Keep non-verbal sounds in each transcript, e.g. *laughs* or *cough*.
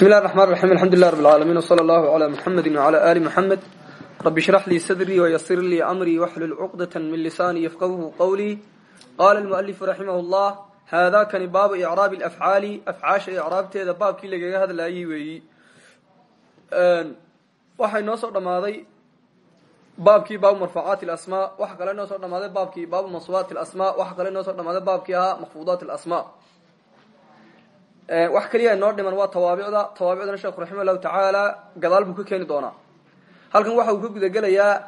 bismi illahi raxmaan raxiim alxamdulilah rab alcaalamiin wsala allahu calaa muxamedi wcala aali muxamed rabi shrax lii sadrii wayasir lii amrii waxlul cuqdata min lisaanii yafqahuhu qowlii qaala almualifu raximah llah haadakani baabu icraabi alafcaali afcaasha icraabteeda baabkii lagaga hadlaayey weeyi waxay noo soo dhammaaday baabkii baabu marfuucaati alasmaa waxa kale noo soo dhamaaday baabkii baabu mansuubaati alasmaa waxa kale noo soo dhamaaday baabkii wax keliya inoo dhiman waa tawaabicda tawaabicdana sheekhu raximah llahu tacaala gadaal buu ka keeni doonaa. Halkan waxa uu ka gudagelayaa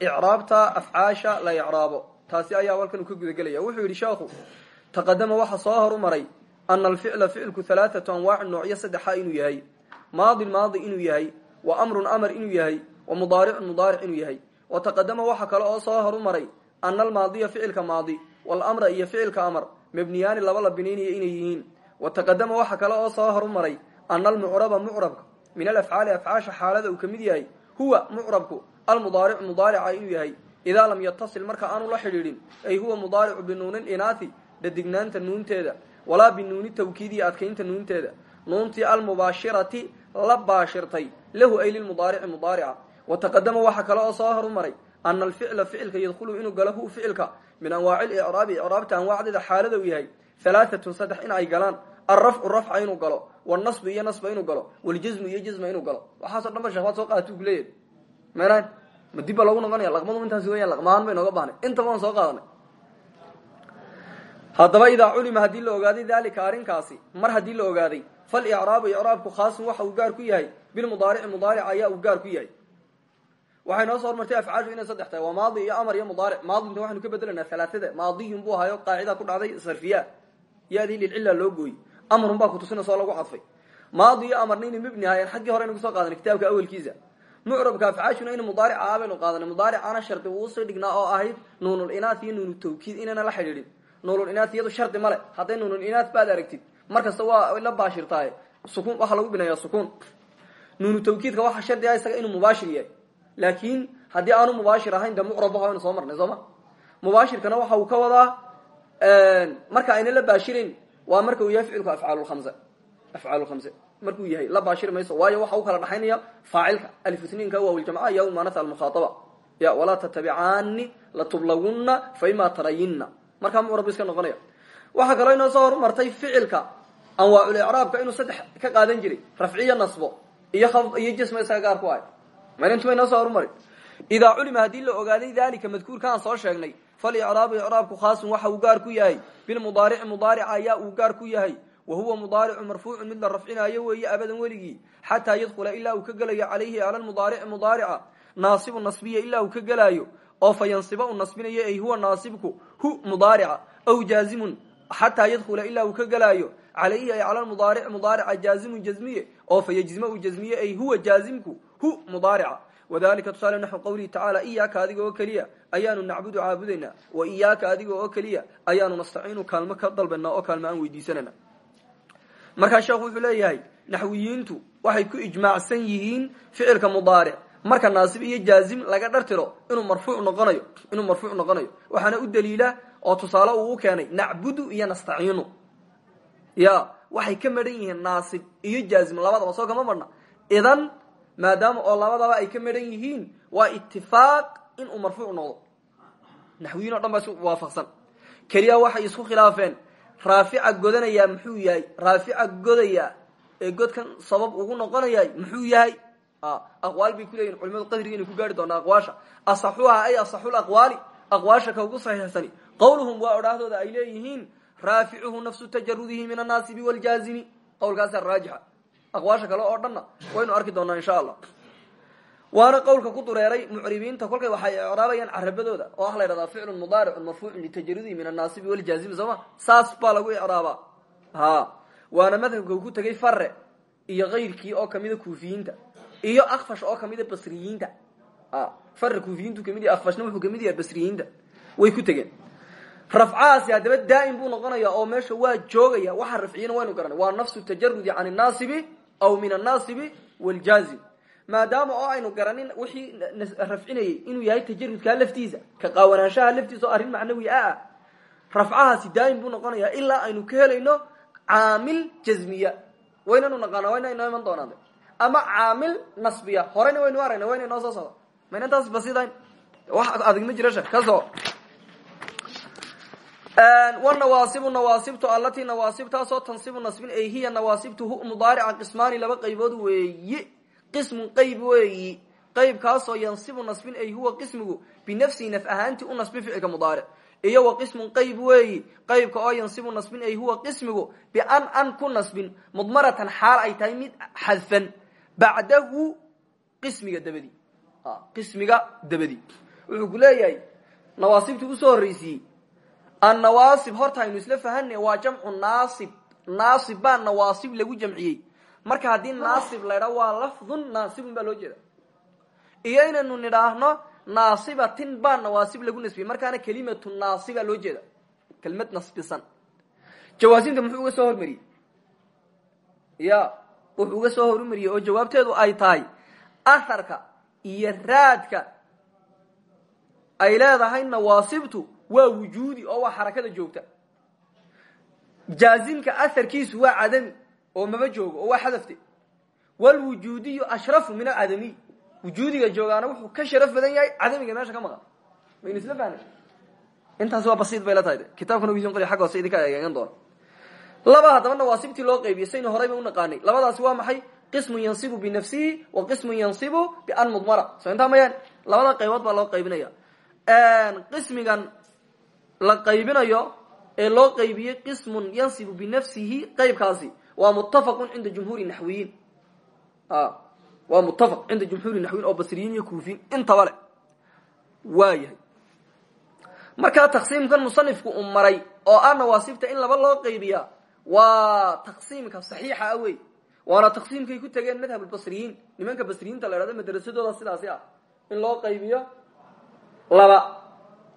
icraabta afcaasha la icraabo. Taasi ayaa halkan uu ka gudagelaya wuxuu yidhi sheekhu taqadama waxa soo horumaray ana alficla ficilku halaathatu anwaacin noocyo saddexa inuu yahay. Maadin maadi inuu yahay wa amrun amar inuu yahay wa mudaaricun mudaaric inuu yahay. Wa taqadama waxa kale oo soo horumaray ana almaadiya ficilka maadi walamra iyo ficilka amar. Mabniyaani laba la binaynaya inay yihiin wataqadama waxa kale oo soo horumaray ana almucraba mucrabka min alafcaali afcaasha xaalada uu ka mid yahay huwa mucrabku almudaaricu mudaarica inuu yahay. Idaa lam yatasil marka aanu la xidhiidhin ay huwa mudaaricu binuuni linaathi dhadignaanta nuunteeda. Walaa binuuni tawkiidi adkaynta nuunteeda. Nuuntii almubaashirati la baashirtay. Lahu ay lilmudaarici mudaarica. Wataqadama waxa kale oo soo horumaray ana alficla ficilka yadkhulu inuu galo hu ficilka min anwaaci licraabi icraabta anwaacdeeda xaalada uu yahay halaaatun saddex in ay galaan alrafcu rafca inuu galo wlnasbu iyo nasba inuu galo waljasmu iyo jasma inuu galo waxaaso dhan ba sheekh waad soo qaadatu kuleeyahy mn ma dib ba loogu noqonaya laqmadu intaas weyan laqmaan bay nooga baahnay intaba waan soo qaadanay haddaba idaa culima haddii la ogaaday dalika arrinkaasi mar haddii la ogaaday falicraabu icraabku khaasun waxa uu gaar ku yahay bilmudaarici mudaaric ayaa uu gaar ku yahay waxay noo soo hormartay afcaashu inay saddex tahay waa maadi iyo amar iyo mudaaric maadinta waxaynu ka bedelanaa sarfiya yadii lilcilla loo gooyey. Amrun baa kutusinaysa oo lagu cadfay maadi iyo amarna inay mabni ahaayeen xaggii hore aynu ku soo qaadanay kitaabka awelkiisa mucrabka afcaashuna inu mudaaric aha baynu qaadanay. Mudaaricana shardi uusii dhignaa oo ahayd nuunul inaat iyo nuunu tawkiid inayna la xidhiidhin. Nuunul inaat iyadu shardi male hadday nuunul inaat baad aragtid markasta waa la baashirtahay sukuun waxaa lagu binayaa sukuun. Nuunu tawkiidka waxaa shardi ah isaga inuu mubaashir yahay. Laakin haddii aanu mubaashir ahayn de mucrab aynu soo marnay soo ma? Mubaashirkana waxa uu ka wadaa marka ayna la baashirin waa marka uu yahay ficilku afcaalulkhamse afcaalulkhamse markuu yahay la baashiri mayso waayo waxa u kala dhaxaynaya faacilka. Alifusniinka waawljamca iyo manata almukhaaaba ya walaa tatabicaani latublawunna faima tarayinna. Markaa mucrab iska noqonaya. Waxaa kaloo inoo soo horumartay ficilka anwaaculicraabka inuu saddex ka qaadan jiray. Rafciyo nasbo iyo iyo jasma isaga gaar ku ahay. Marintu bay noo soo horumari idaa culima haddii la ogaaday dalika madkuurka aan soo sheegnay falicraabu icraabku khaasun waxa uu gaar ku yahay. bilmudaarici mudaarica ayaa uu gaar ku yahay. wa huwa mudaaricu marfuucun mid la rafcinaayo weeye abadan weligii xataa yadkhula ilaa uu ka gelayo calayhi ala lmudaarici mudaarica naasibu nasbiya ilaa uu ka gelaayo oo fa yansiba u nasbinayo ay huwa naasibku hu mudaarica aw jaazimun xataa yadkhula ilaa uu ka gelaayo calayhi ay cala mudaaric mudaarica jaazimun jasmiye oo fa uu jasmiye ay huwa jaazimku hu mudaarica wadalika tusaale naxu qawlihi tacaala iyaaka adiga oo keliya ayaanu nacbudu caabudaynaa wa iyaaka adiga oo keliya ayaanu nastaciinu kaalmo ka dalbanaa oo kaalmo aan weydiisanayna markaa sheekhu wuxuu leeyahay naxwiyiintu waxay ku ijmaacsan yihiin ficilka mudaaric marka naasib iyo jaazim laga dhartiro inuu marfuuc noqonayo inuu marfuuc noqonayo waxaana u daliila oo tusaale uu u keenay nacbudu iyo nastaciinu ya waxay ka madhan yihiin naasib iyo jaazim labadaba soo kama marna idan maadaama oo labadaba ay ka madhan yihiin waa itifaaq inuu marfuuc noqdo. Naxwiyiin o dhan baa is waafaqsan. Keliya waxay isku khilaafeen. Raafica godanayaa muxuu yahay? Raafica godaya ee godkan sabab ugu noqonayaa muxuu yahay? Aqwaal bay kuleeyihin culimadu qadriga inay ku gaari doonaa aqwaasha. Asaxuha ay asaxul aqwaali. Aqwaasha ka ugu saxiixsani. Qowluhum waa odhaahdooda ay leeyihiin raaficuhu nafsu tajarudihi min annaasibi wljaazimi qowlkaasa raajixa aqwaasha kale oo dhanna waynu arki doonaa insha allah. Waana qowlka ku dureeray mucribiinta kolkay waxay icraabayaan carabadooda oo ah la ydhahdaa ficlun mudaaricun marfuucun litajarudihi min annaasibi wljaazimi sooma saas baa lagu icraabaa ha waana madhabka ku tegay fare iyo kayrkii oo kamida kuufiyiinta iyo akfash oo kamida basriyiinta. Fare kuufiyiintu ka mid akfashna wuxuu ka mid yahay basriyiinta. Way ku tegeen. Rafcahaasi haddaba daa'im buu noqonaya oo meesha waa joogaya waxa rafciyana waynu garanay. Waa nafsu tajarudi can annaasibi aw min annaasibi wljaazim maadaama oo aynu garanin wixii rafcinayay inuu yahay tajarudkaa laftiisa ka qaawanaanshaha laftiisa oo arrin macnawi ah ah rafcahaasi daa'im buu noqonaya ilaa aynu ka helayno caamil jazmiya. Waynanu naqaana wayna inoo iman doonaan ama caamil nasbiya. Horeyna waynu aragna wayna inoo soo socda mayna intaas basidayn wax adig ma jira shek kaso wanawaasibu nawaasibtu allatii nawaasibtaasoo tansibu nasbin ay hiya nawaasibtuhu mudaarica qismaani laba qaybood weeyi. Qismun qayb weeyi. Qaybkaasoo yansibu nasbin ay huwa qismigu binafsihi naf ahaantii u nasbin ficilka mudaaric iyo wa qismun qayb weeyi. Qaybka oo yansibu nasbin ay huwa qismigu bian an ku nasbin mudmaratan xaal ay tahay mid xadfan. Bacdahu qismiga dabadi. Qismiga dabadi. Wuxuu ku leeyahay nawaasibtii u soo annawaasib horta aynu isla fahanay waa jamcu naasib. Naasib baa nawaasib lagu jamciyey. Marka haddii naasib laydha waa lafdun naasibun baa loo jeeda iyo inaynu nidhaahno naasibatin baa nawaasib lagu nasbiyey. Markaana kelimatu naasiba loo jeeda kelmad nasbisan. Jawaasinta muxuu uga soo hormariyey? Ya wuxuu uga soo hormariyey oo jawaabteedu ay tahay aharka iyo raadka ay leedahay nawaasibtu waa wujuudi oo waa xarakada joogta. Jaazimka aharkiisu waa cadami oo maba joogo oo waa xadafte. Wlwujuudiyu ashrafu min acadamiy wujuudiga joogaana wuxuu ka sharaf badan yahay cadamiga meesha ka maqan. Maynu isla fahna intaasi waa basiid bay la tahay. Kitabkana wisin qori xagga hoose idinka eegan doona. Laba haddaba nawaasibtii loo qaybiyey saynu horeyba unaqaanay labadaasi waa maxay? Qismun yansibu binafsihi wa qismun yansibu bian mudmara. Soo intaa mayaan labada qaybood baa loo qaybinaya qismigan la qaybinayo ee loo qaybiyey qismun yansibu binafsihi qaybkaasi waa muttafaqun cinda jumhuuri naxwiyiin waa muttafaq cinda jumhuuri naxwiyin oo basriyiin iyo kuufiyin intaba le waa yahay markaa taqsiimkan musanifku u maray oo ah nawaasibta in laba loo qaybiya waa taqsiimka saxiixa ah wey. Waana taqsiimkay ku tegeen madhab basriyiin nimanka basriyiinta la hahdo madrasadooda sidaasi ah. In loo qaybiyo laba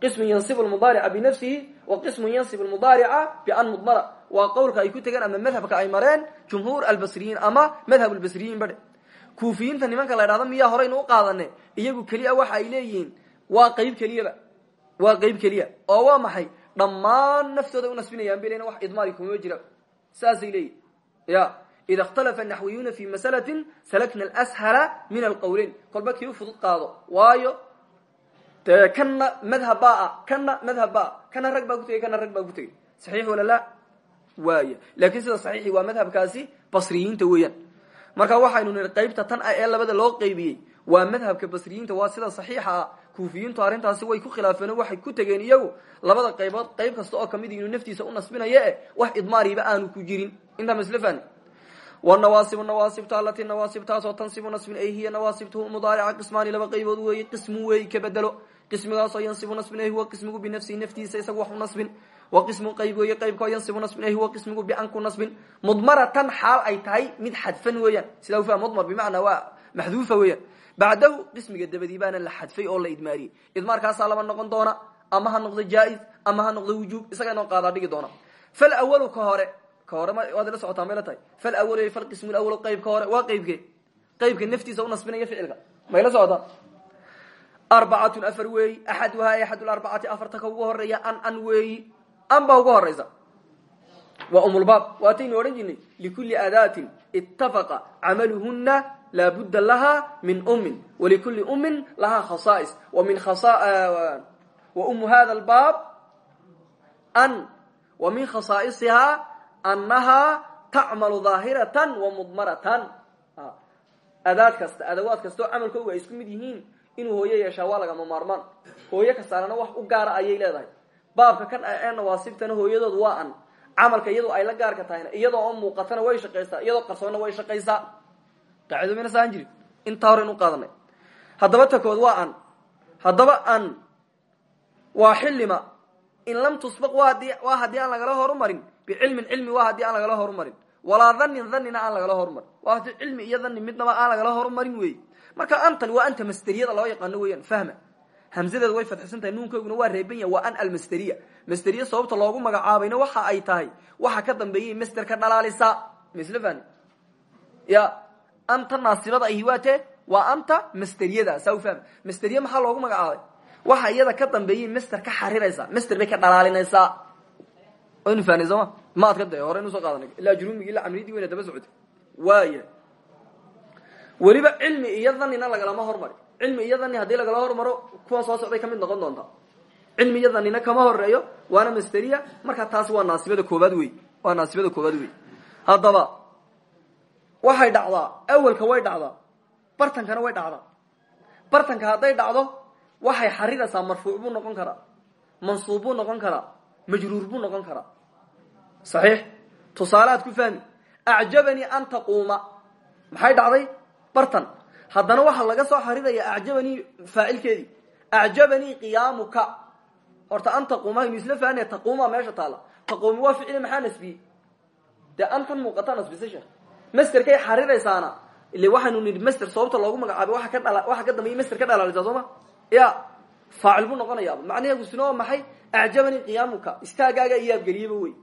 qismu yansibu lmudaarica binafsihi wa qismu yansibu lmudaarica bian mudmara. Waa qowlka ay ku tegeen ama madhabka ay mareen jumhuur albasriyiin ama madhab lbasriyiin badhe kuufiyiinta nimanka la dhahdo miyaa horeynu u qaadane iyagu keliya waxa ay leeyihiin. Waa qayb keliyaba waa qayb keliya. Oo waa maxay? Dhammaan naftooda unasbinayaan bay leyin wax idmaari kuma jira. Saasay leeyihiin ya. Ida naxwiyuuna fi masalatin salakna alshala min alqowleyn kolba kii u dee kana madhab baa ah kana madhab baa kana rag baa kutegey kana rag baa kutegey saxiix wala la? Waaya laakiin sida saxiixi waa madhabkaasi basriyiinta weeyaan. Marka waxaynu nihi qaybta tan ah labada loo qaybiyey waa madhabka basriyiinta waa sida saxiixa ah kuufiyiintu way ku khilaafeen waxay ku tegeen iyagu labada qaybood qayb kasta oo ka mid inuu naftiisa u nasbinayo e wax idmaariba aanu ku jirin. Intaa masl fahni wnawaasibu nawaasibta alatii nawaasibtaasoo tansibu nasbin ay hiya nawaasibtuhu mudaarica qismaani laba qaybood weeye qismu weeyi ka bedelo qismigaasoo yansibu nasbin ay huwa qismigu binafsihi naftiisa isaga wax u nasbin. Wa qismu qayb weeye yansibu nasbin ay qismigu bian ku nasbin. Mudmaratan xaal ay tahay mid xadfan weeyaan. Sidaa ufa mudmar bimacnaa waa maxduufa weeyaan. Bacdahu qismiga dabadii la xadfay oo la idmaariyey. Idmaarkaasaa laba noqon doona ama ha noqdo jaa-iz ama ha noqdo wujuub isaga inoo qaadaa dhigi doona. Falawalu ka hore ka hore waad la socotaa mayla tahay. Falawal falqismu lawal qaybka hore waa qaybke. Qaybka naftiisa u nasbinaya ficilka. Mayla socotaa arbacatun afar weeyi axaduhaa axad larbacati afarta ka ugu horreeya an an weeyi an baa ugu horeysa waa umulbaab waataynu odhan jirnay likulli aadaatin ittafaqa camaluhuna laa budda laha min ummin walikulli ummin lahaa khasaais. Min wa umu hada albaab an wa min khasaa'isihaa annahaa tacmalu daahiratan wa mudmaratan. Adaad kasta adawaad kastao camalkooga ay isku mid yihiin inuu hooyo yeeshaa waa lagama maarmaan. Hooyo kastaanana wax u gaara ayay leedahay. Baabka kan ee nawaasibtana hooyadoodu waa an camalka iyadu ay la gaarka tahayna iyadoo oo muuqatana way shaqaysaa iyadoo qarsoonna way shaqaysaa. Qaacido mayna saan jirin. Hore inu qaadanay. Haddaba takood waa an haddaba an waa xillima. In lam tusbaq waa haddii aan lagala horumarin. Bicilmin cilmi waa haddii aan lagala horumarin. Walaa dhanin dhanina aan lagala horumarin. Waa haddii cilmi iyo dhani midnaba aan lagala horumarin wey marka antan waa anta masteriyada loo yaqaano weeyaan fahma. Hamsadeeda way fadxisan tahay waa reeban waa an almasteriya masteriya sababta loogu magacaabayna waxa ay tahay waxa ka dambeeyay master ka dhalaalisa. Fahni ya anta naasibada ahi waa te waa anta masteriyada saa fahma masteriya maxaa loogu magacaabay? Waxa iyada ka dambeeyay master ka xariraysa master bay ka dhalaalinaysaa waynu fahnay sooma ma? Adka da hore inu soo qaadanay ilaa jurumigi ila camriyadii wayna daba socotay. Waaya weliba cilmi iyo dhanina lagalama hormari. Cilmi iyo dhani haddii lagala hormaro kuwan soo socday ka mid noqon doontaa cilmi iyo dhanina kama horeeyo waana masteriya marka taasi waa naasibada koobaad wey waa naasibada koobaad wey haddaba waxay dhacdaa awelka way dhacdaa bartankana way dhacdaa. Bartanka hadday dhacdo waxay xariraysaa marfuuc buu noqon karaa mansuub buu noqon karaa majruur buu noqon karaa. Saxiix? Tusaaleaad ku fahmi. Acjabanii an taquuma. Maxay dhacday bartan. Haddana waxaa laga soo xariraya acjabanii faacilkeedii acjabanii qiyaamuka. Horta an taquuma aynu isla taquuma meesha taala. Taquumi waa ficile maxaa nasbiyey dee antan muuqataa nasbisa sheekh masterkay xariraysaana ile waxaynu nidhi master sababta loogu magacaabay waa ka dhala waxa ka dambeya master ka dhalaalisa soo ya faacil buu noqonayaaba macnaheedu sino waa maxay? Acjabanii qiyaamuka. Istaagaaga iyo abgeliyaba wey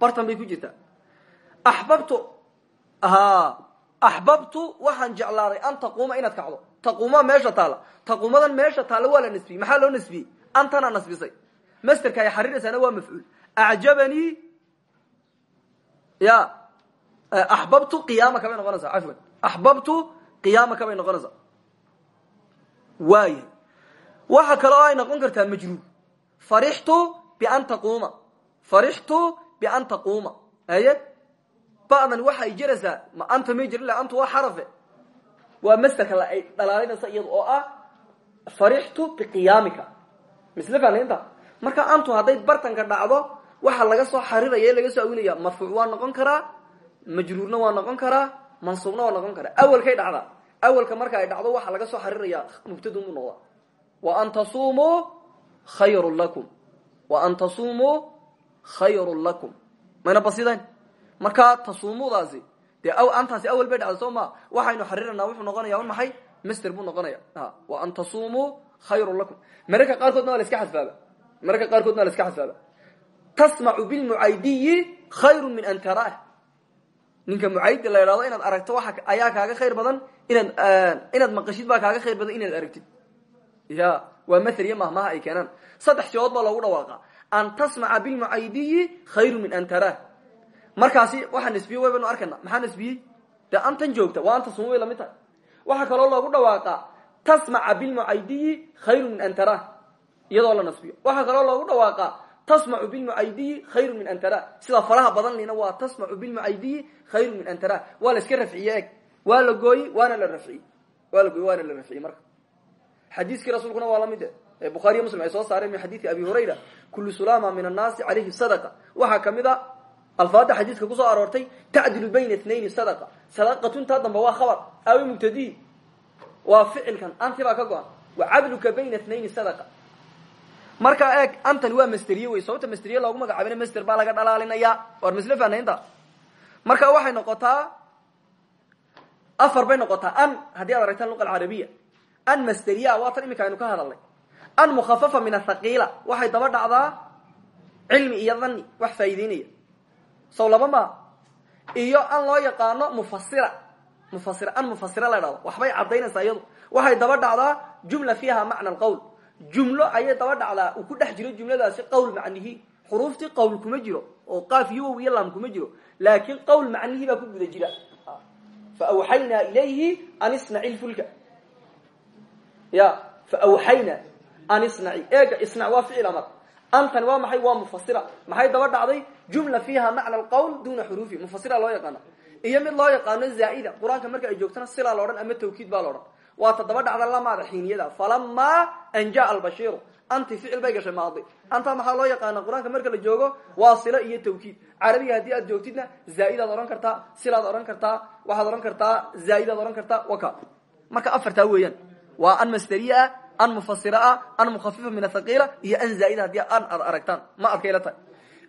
bartan bay ku jirtaa. Axbabtu ha axbabtu waxaan jeclaaday an taquuma inaad kacdo taquuma meesha taala taquumadan meesha taala waa la nasbiyey maxaa loo nasbiyey antana nasbisay masterka ay xariraysaana waa mafcuul acjabanii ya axbabtu qiyaamaka bay noqonaysaa cafwan axbabtu qiyaamaka bay noqonaysaa waaya waxa kale oo ay noqon kartaa majruur farixtu bian taquuma farixtu bian taquuma aye ba'dan waxay jiraysaa ma anta may jirin la antu waa xarafe. Waa masterka la ay dhalaalinaysa iyada oo ah farixtu biqiyaamika. Misle faanaynta marka antu hadday bartanka dhacdo waxaa laga soo xariraya laga soo awinaya marfuuc waa noqon karaa majruurna waa noqon karaa mansuubna waa noqon karaa. Awelkay dhacdaa awelka marka ay dhacdo waxaa laga soo xariraya mubtadun buu noqdaa. Wa an tasumuu khayrun lakum. Wa an tasumuu khayrun lakum. Mayna basidayn markaa tasuumudaasi dee antaasi awel bay dhacday soo ma waxaynu xariranaa wuxuu noqonaya maxay? Master buu noqonaya wa an tasumuu khayrun lakum. Mararka qaarkoodna waa la iska xadfaaba mararka qaarkoodna waa la iska xadfaaba tasmacu bilmucaydiyi khayru min an taraah. Ninka mucaydi la idhahdo inaad aragto waa ayaa kaaga khayr badan inaad inaad maqashid baa kaaga khayr badan inaad aragtid. Ya waa mathel iyo mahmaha ay keenaan. Saddex sibood baa dhawaaqa an tasmaca bilmucaydiyi khayru min an taraah markaasi waxaa nasbiyey way baynu arkayna. Maxaa nasbiyey dee antan joogta. Waa anta suma way la mid tahay. Waxaa kaloo loogu dhawaaqa tasmaca bilmucaydiyi khayru min an iyadoo la nasbiyo. Waxaa kaloo loogu dhawaaqa tasmacu bilmucaydiyi khayru min an sida faraha badan lina waa tasmacu bilmucaydiyi khayru min an taraah waa iska rafciye eg waa la la rafciyey waa la waana la rafciyey marka. Xadiiskii rasuulkuna waa la mid e. Bukhariyo muslim ay soo saareen min xadiidi abi hurayra kullu sulama min annaasi calayhi sadaqa. Waxaa ka mid a alfaada xadiiska ku soo aroortay tacdilu bayna itnayn sadaqa. Sadaqatuntaa dambe waa khabar. Awi mubtadii waa ficilkan anti baa ka go-an. Wa cadluka bayna eeg antani waa masteriye wey sababta masteriye loogu magacaabina master baa laga dhalaalinaya. War masle fanaynta marka waxay noqotaa afar bay noqotaa. An haddii aad aragtaan luqa alcarabiya an masteriya waa tan iminka aynu ka hadalnay. An mukhafafa min athaqiila waxay daba dhacdaa cilmi iyo dhanni wax faa'iideynaya sow laba maa iyo an loo yaqaano mufasira mufasira an mufasira la dhahdo waxbay caddaynaysaa iyadu. Waxay daba dhacdaa jumla fiiha macna alqowl jumlo ayay daba dhacdaa. Uu ku dhex jiro jumladaasi qowl macnihi. Xuruuftii qowl kuma jiro. Oo qaaf iyo wow iyo laam kuma jiro. Laakiin qowl macnihii baa ku guda jira. Fa awxaynaa ilayhi an isnaci lfulka ya fa awxaynaa an isnaci eega isnac waa ficil amar antani waa maxay? Waa mufasira maxay daba dhacday? Jumla fiiha macna alqowl duna xuruufi. Mufasira loo yaqaana iyo mid loo yaqaano zaa'ida. Qur'aanka marka ay joogtana silaa laodhan ama tawkiid baa laodhan waa ta daba dhacda lamaada xiiniyada. Falamaa an jaa albashiiru. Anti ficil bay gashay maadi. Anta maxaa loo yaqaana qur'aanka marka la joogo waa silo iyo tawkiid. Carabiga haddii aad joogtidna zaaidaad odhan kartaa silaad odhan kartaa waxaad odhan kartaa an mufasira ah an mukhafifa min athaqiila iyo an zaaida haddii an aad aragtaan. Ma adkayla tahay.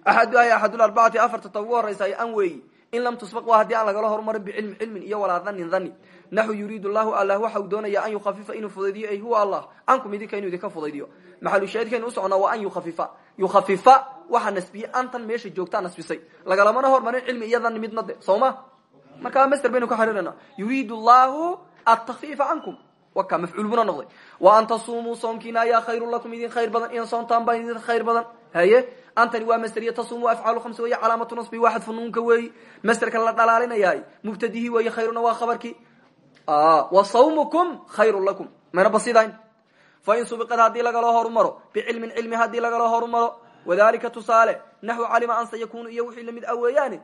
Axadu ay axadularbacati afarta ta ugu horaysa an weeyi. In lam tusbaq waa haddii aan lagala horumarin bicilmi cilmin iyo walaa dhanin dhani naxu yuriidu llahu allah waxa uu doonaya an yukhafifa inuu fudaydiyo ay huwa allah. Cankum idinka inuu idinka fudaydiyo. Maxalushaahidkaynu usoconnaa waa an yukhafifa yukhafifa waxaa nasbiyey antan meesha joogtaa nasbisay. Lagalamana hormarin cilmi iyo dhani midna de soo ma? Markaa master baynu ka cankum waka mafcuul buna noqday. Wa an tasumuu soomkiina ayaa khayrun lakum idin khayr badan in soontaan baa idin khayr badan. Haye? Antani waa masderiya tasumu afcaalu hamsa wey calaamatu nasbi waa xadfu nuunka weeyi. Masderka la dhalaalinayaay mubtadihi weeye khayruna waa khabarkii wa sawmukum khayru lakum. Mayna basidayn. Fain subiqad haddii lagala horumaro bicilmin cilmi haddii lagala horumaro wadalika tusaale naxwu calima an sayakunu iyo la mid ah weeyaane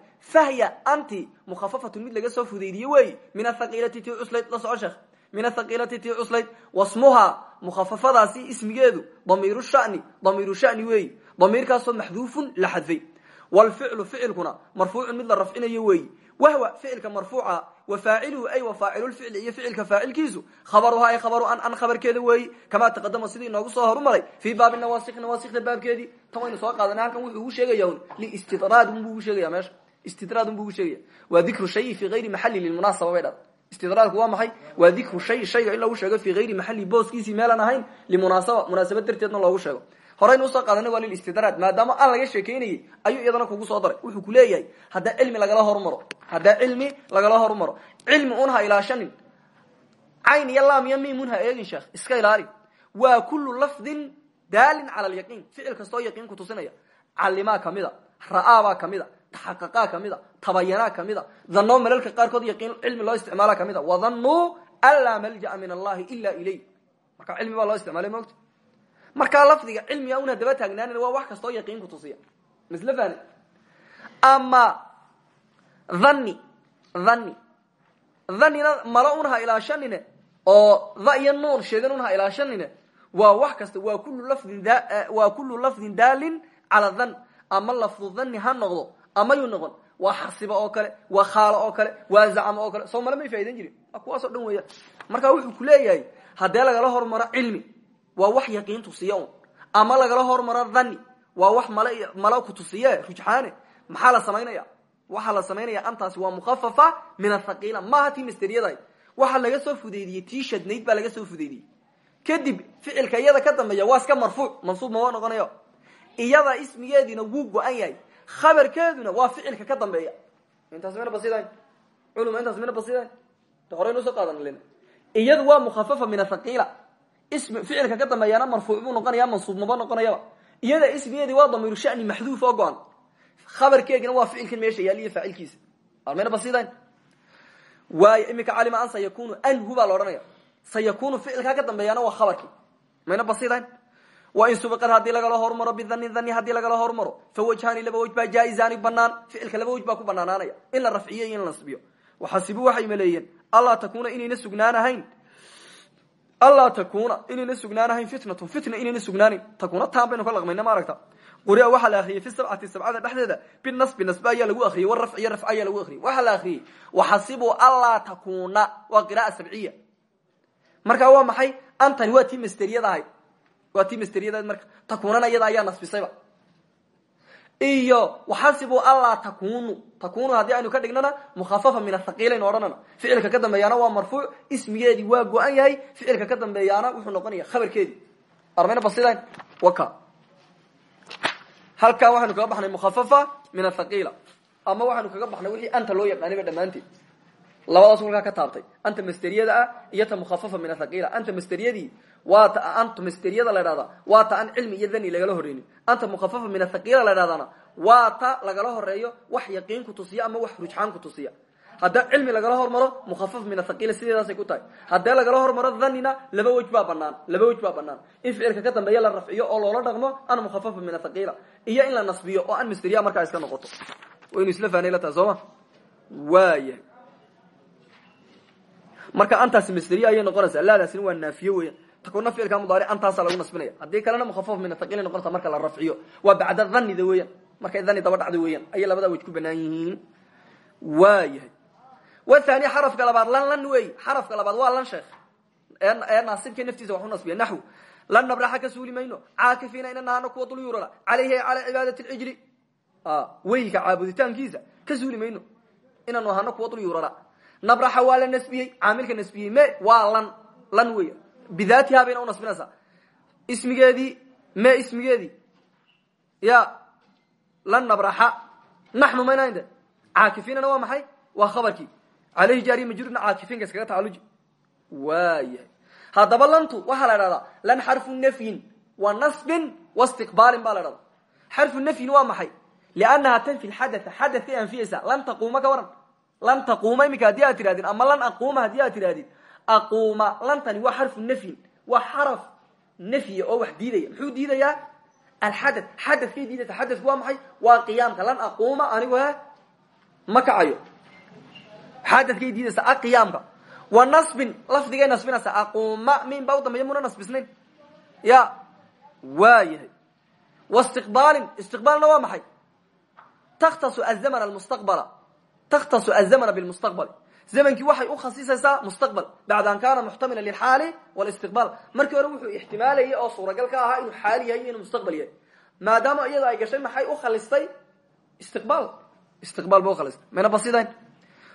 anti mukhafafatun mid laga soo fudaydiye weeyi. Min athaqiilati ti la soco min athaqiilati ti cuslayd wasmuhaa mukhafafadaasi ismigeedu damiiru shani damiiru shani weeyi damiirkaasoo maxduufun la xadfay. Wlficlu ficilkuna marfuucun mid la rafcinayo weeyi wahwa ficilka marfuuca wa faaciluhu ay wa faacilulficli iyo ficilka faacilkiisu khabaruha ay khabaru an an khabarkeeda weeyi kamaa taqadama sidii inoogu soo horumaray fii baabi nawaasikh nawaasikda baabkeedii. Tan waynu soo qaadanay halkan wuxuu ugu sheegaya un listidraadun buu ugu sheegaya meesha. Istidraadun buu ugu sheegaya. Waa dikru shayi fi gayri maxali lilmunaasaba bay dhad istidraadku waa maxay? Waa dikru shay shayga in lagu sheego fi gayri maxali booskiisii meelaan ahayn limunaasaba munaasabad darteedna loogu sheego. Horaynu u soo qaadanay waa lilistidraad maadaama an laga sheekeynayay ayuu iyadana kugu soo daray. Wuxuu ku leeyahay haddaa cilmi lagala hormaro haddaa cilmi lagala hormaro cilmi un ha ilaashanin cayn iyo laam iyo mim un ha eegin sheekh iska ilaali. Waa kullu lafdin daalin cala alyaqiin ficil kastoo yaqiin ku tusinaya. Calimaa kamida ra'aabaa kamida taxaqaqaa kamida tabayanaa kamida. Dhanoo malalka qaarkood yaqiin cilmi loo isticmaala kamida. Wadhanuu an laa malja'a min allahi ila ilay. Marka cilmi baa loo isticmaalay moogta markaa lafdiga cilmiga una daba taagnaanin waa wax kastoo yaqiin ku tusiya. Misle fani ama dhani dhani dhanina malo un ha ilaashanine oo dha iyo nuun sheegan un ha ilaashanine waa wax kasta waa kullu lafdin waa kullu lafdin daalin cala dhan ama lafdu dhani ha ama yuu noqon. Waa xasiba oo kale waa khaalo oo kale waa zacmo oo kale. Soo male may faa'idan jirin. Oo dhan weeyaan. Marka wuxuu ku leeyahay haddee lagala hormaro cilmi waa wax yaqiin tusiya un ama lagala hormaro dhani waa wax mal malo ku tusiye rujxaane. Maxaa la samaynaya waxaa la samaynaya antaasi waa mukhafafa min athaqiila maaha tii masteriyada waxaa laga soo fudeydiyey tii shadnayd baa laga soo fudeydiyey kadib ficilka iyada ka dambeeya waa iska marfuuc. Mansuub mama noqonayo? Iyada ismigeediina wuu go-an yahay khabarkeeduna waa ficilka ka dambeeya. Intaas mina basidan culum intaas mina basidan horaynu u soo qaadan iyadu waa mukhafafa min athaqiila ismi ficilka ka dambeeyaana marfuuc buu noqonaya mansuub maba noqonayaba. Iyada ismigeedii waa damiiru shani maxduuf oo go-an. Khabarkeegina waa ficilkan meesha yaaliyo faacilkiisa. Almayna basidan waayo iminka calima an sayakunu anhu baa la odhanaya. Sayakunu ficilkaa wa in subiqad haddii lagala hormaro bidhanin dhani haddii lagala hormaro fa wajhaani laba wej baa jaa-izaani banaan ficilka laba wej baa ku banaanaanaya in la rafciyo iyo in la nasbiyo. Waxasibu waxay maleeyeen allaa takuuna inayna sugnaanahayn. Allaa takuna inayna sugnaanahayn fitnatun fitna inayna sugnaanan takuna taan baynu ka laqmayna ma aragta. Quria waxaa la akriyey fi sabcati sabcada dhexdeeda binasbi nasbe ayaa lagu akriyey warafciyo rafc ayaa lagu akriyey waxaa la akriyey waxasibu allaa takuna waa qira'a sabciya. Marka waa maxay? Antani waa tii masteriyada ahayd waa tii masteriyadahayd marka takunana iyada ayaa nasbisayba. Iyo waxasibu allaa takunu takunu haddii aynu ka dhignana mukhafafa min athaqiilaynu odhanana. Ficilka ka dambeeyaana waa marfuuc ismigeedii waa go-an yahay ficilka ka dambeeyaana wuxuu noqonaya khabarkeedii armayna basidan waka. Halkaa waxaynu kaga baxnay mukhafafa min athaqiila ama waxaynu kaga baxnay wixii anta loo yaqaanayba dhammaanteed labadaas halkaa ka taabtay. Anta masteriyada ah iyo ta mukhafafa min athaqiila anta masteriyadii waa ta anta masteriyada la dhahdaa waa ta aan cilmi iyo dhani lagala horeynin. Anta mukhafafa min athaqiila la dhahdana waa ta lagala horeeyo wax yaqiin ku tusiya ama wax rujxaan ku tusiya. Haddii cilmi lagala hormaro mukhafaf min athaqiila sideedaasay ku tahay. Haddii lagala hormaro dhanina laba wej baa banaan laba wej banaan in ficilka ka dambeeya la rafciyo oo loola dhaqmo an mukhafafa min athaqiila iyo in la nasbiyo oo an masteriya markaa iska noqoto. Waynu isla fahnay la taha sooma? Waaya marka antaasi masderiya ayay noqonaysaa. Laadaasina waa naafiye weeyaan takuna ficilka mudaaric antaasa lagu nasbinaya. Haddii kalena mukhafaf min athaqiilay noqonaysa marka la rafciyo. Waa bacda dhanida weeyaan. Markay dhani daba dhacdo weeyaan. Ayay labadaa wej ku banaan yihiin. Waayahay. Wathani xarafka labaad lan lan wey xarafka labaad waa lan sheekh. Ee naasibka naftiisa wax u nasbiya. Naxw. Lan nabraxa ka suuli mayno. Caakifiina ina nahano kuwa dul yuurana calayhi calaa cibaadati lcijli weyka caabuditaankiisa ka suuli mayno. Inaanu ahano kuwa dul yuurana nabraxa waa la nasbiyey caamilka nasbiyey me waa lan lan wey bidaatiha bayna u nasbinaysaa ismigeedii me ismigeedii ya lan nabraxa naxnu mayna de caakifiinana waa maxay waa khabarkii alayhi jaariy majruurna caakifiinka iskaga tacaluji waayahay haddaba lantu waxaa la idhahdaa lan xarfu nafyin wa nasbin wa istiqbaalin baa la dhahdaa xarfu nafyin waa maxay liannaha tanfi lxadatha xadatkay anfiyeysaa lan taquuma ka waran lan taquuma iminka haddii aad tirahdin ama lan aquuma haddii aad tirahdin aquuma lantani waa xarfu nafyin waa xaraf nafyiya oo wax diidaya. Muxuu diidayaa? Alxadath xadatkay diidaysa xadadku waa maxay? Waa qiyaamka. Lan aquuma anigu he ma kacayo. Xadadkay diidaysa aqiyaamka wa nasbin lafdigay nasbinaysa aquuma min baa u dambeya muna nasbisnayn. Ya waa yahay. Wa istiqbaalin istiqbaalna waa maxay? Takhtasu azamana almustaqbala takhtasu azamana bilmustaqbal zamankii waxay u khasisaysaa mustaqbal bacda an kaana muxtamila lilxaali walistiqbaal markii hore wuxuu ixtimaalayay oo suuragal ka ahaa inuu xaali yahay iyo inuu mustaqbal yahay maadaama iyada ay gashay maxay u khalistay istiqbaal istiqbaal ba ukhalistay mayna basidayn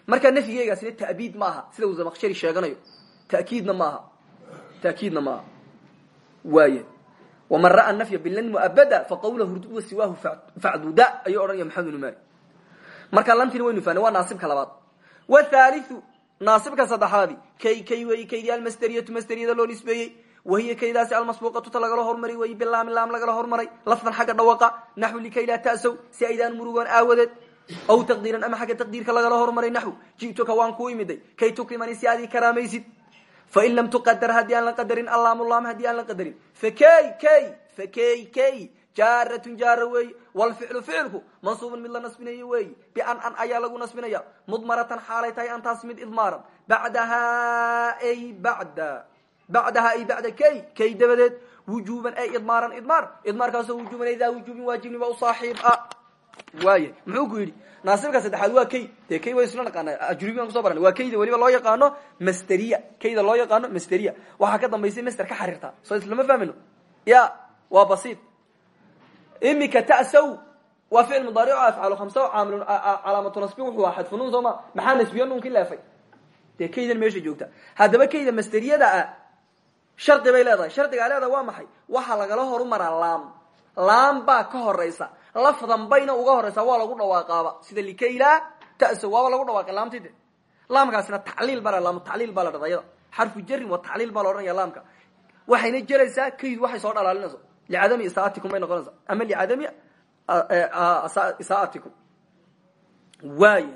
markaa nafyigeygaasina ta'biid ma aha sida uu zamaqshari sheeganayo takiidna ma aha ta'kiidna ma aha waaya waman ra'a nafya bilan muabada faqawlahu rdu siwaahu facduda ayuu odhanaya maxamed bnu mali markaa lantina waynu fahnay waa naasibka labaad. Wthaliu naasibka saddexaadi. Kay kay wey kaydii almasteriyatu masteriyada loo nisbeeyey. Wahiya kaydaasi almasbuuqatu ta lagala hormari wey bilaami laam lagala hormaray. Lafdan xagga dhawaqa naxwi likay laa ta'sow. Si aydaan murugoon aawadeed aw taqdiiran ama xagga taqdiirka lagala hormaray naxw ji'tuka waan kuu imiday. Kay tukrimani si aad ii karaamaysid fain lam tuqadar haddii la qadarin allaamulaam haddii aan la qadarin. Fakey key fakey key jaaratun jaara weey wlficlu ficilku mansuubun mid la nasbinayo weeyi bian an ayaa lagu nasbinaya mudmaratan xaalay tahay antaas mid idmaaran. Badaha ay bada bacdaha ay bacda kay kay dabadeed wujuban ay idmaaran idmaar. Idmaarkaasoo wujuban daa wujuubin waajibniba u saaxiib a waaya muxuu ku yidhi naasibka saddexaad waa kay dee kay way isla naqaana ajrubigan kuso baran waa kayda weliba loo yaqaano masteriya kayda loo yaqaano masteriya. Waxaa ka dambaysay master ka xariirta soo islama fahmino ya waa basiid imika tasow waa ficil mudaaric o afcaal khamsa o caamil calaamatu nasbi wuxuu aha xadfunuun soo ma maxaa nasbiyo nuunki leefay dee kaydan meesha joogta. Haddaba kayda masteriyada ah shardi bay leedahay. Shardigaa leedahay waa maxay? Waxaa lagala horumaraa laam. Laam baa ka horaysa lafdan bayna uga horaysa waa lagu dhawaaqaaba. Sida likayla tasow waaba lagu dhawaaqay laamti de laamkaasina tacliil baa laamu tacliil baa la dhada yada. Xarfu jarin wa tacliil baa la odhanaya soo dhalaalinayso licadami isaatikum bay noqonaysaa ama licadami isaatikum waay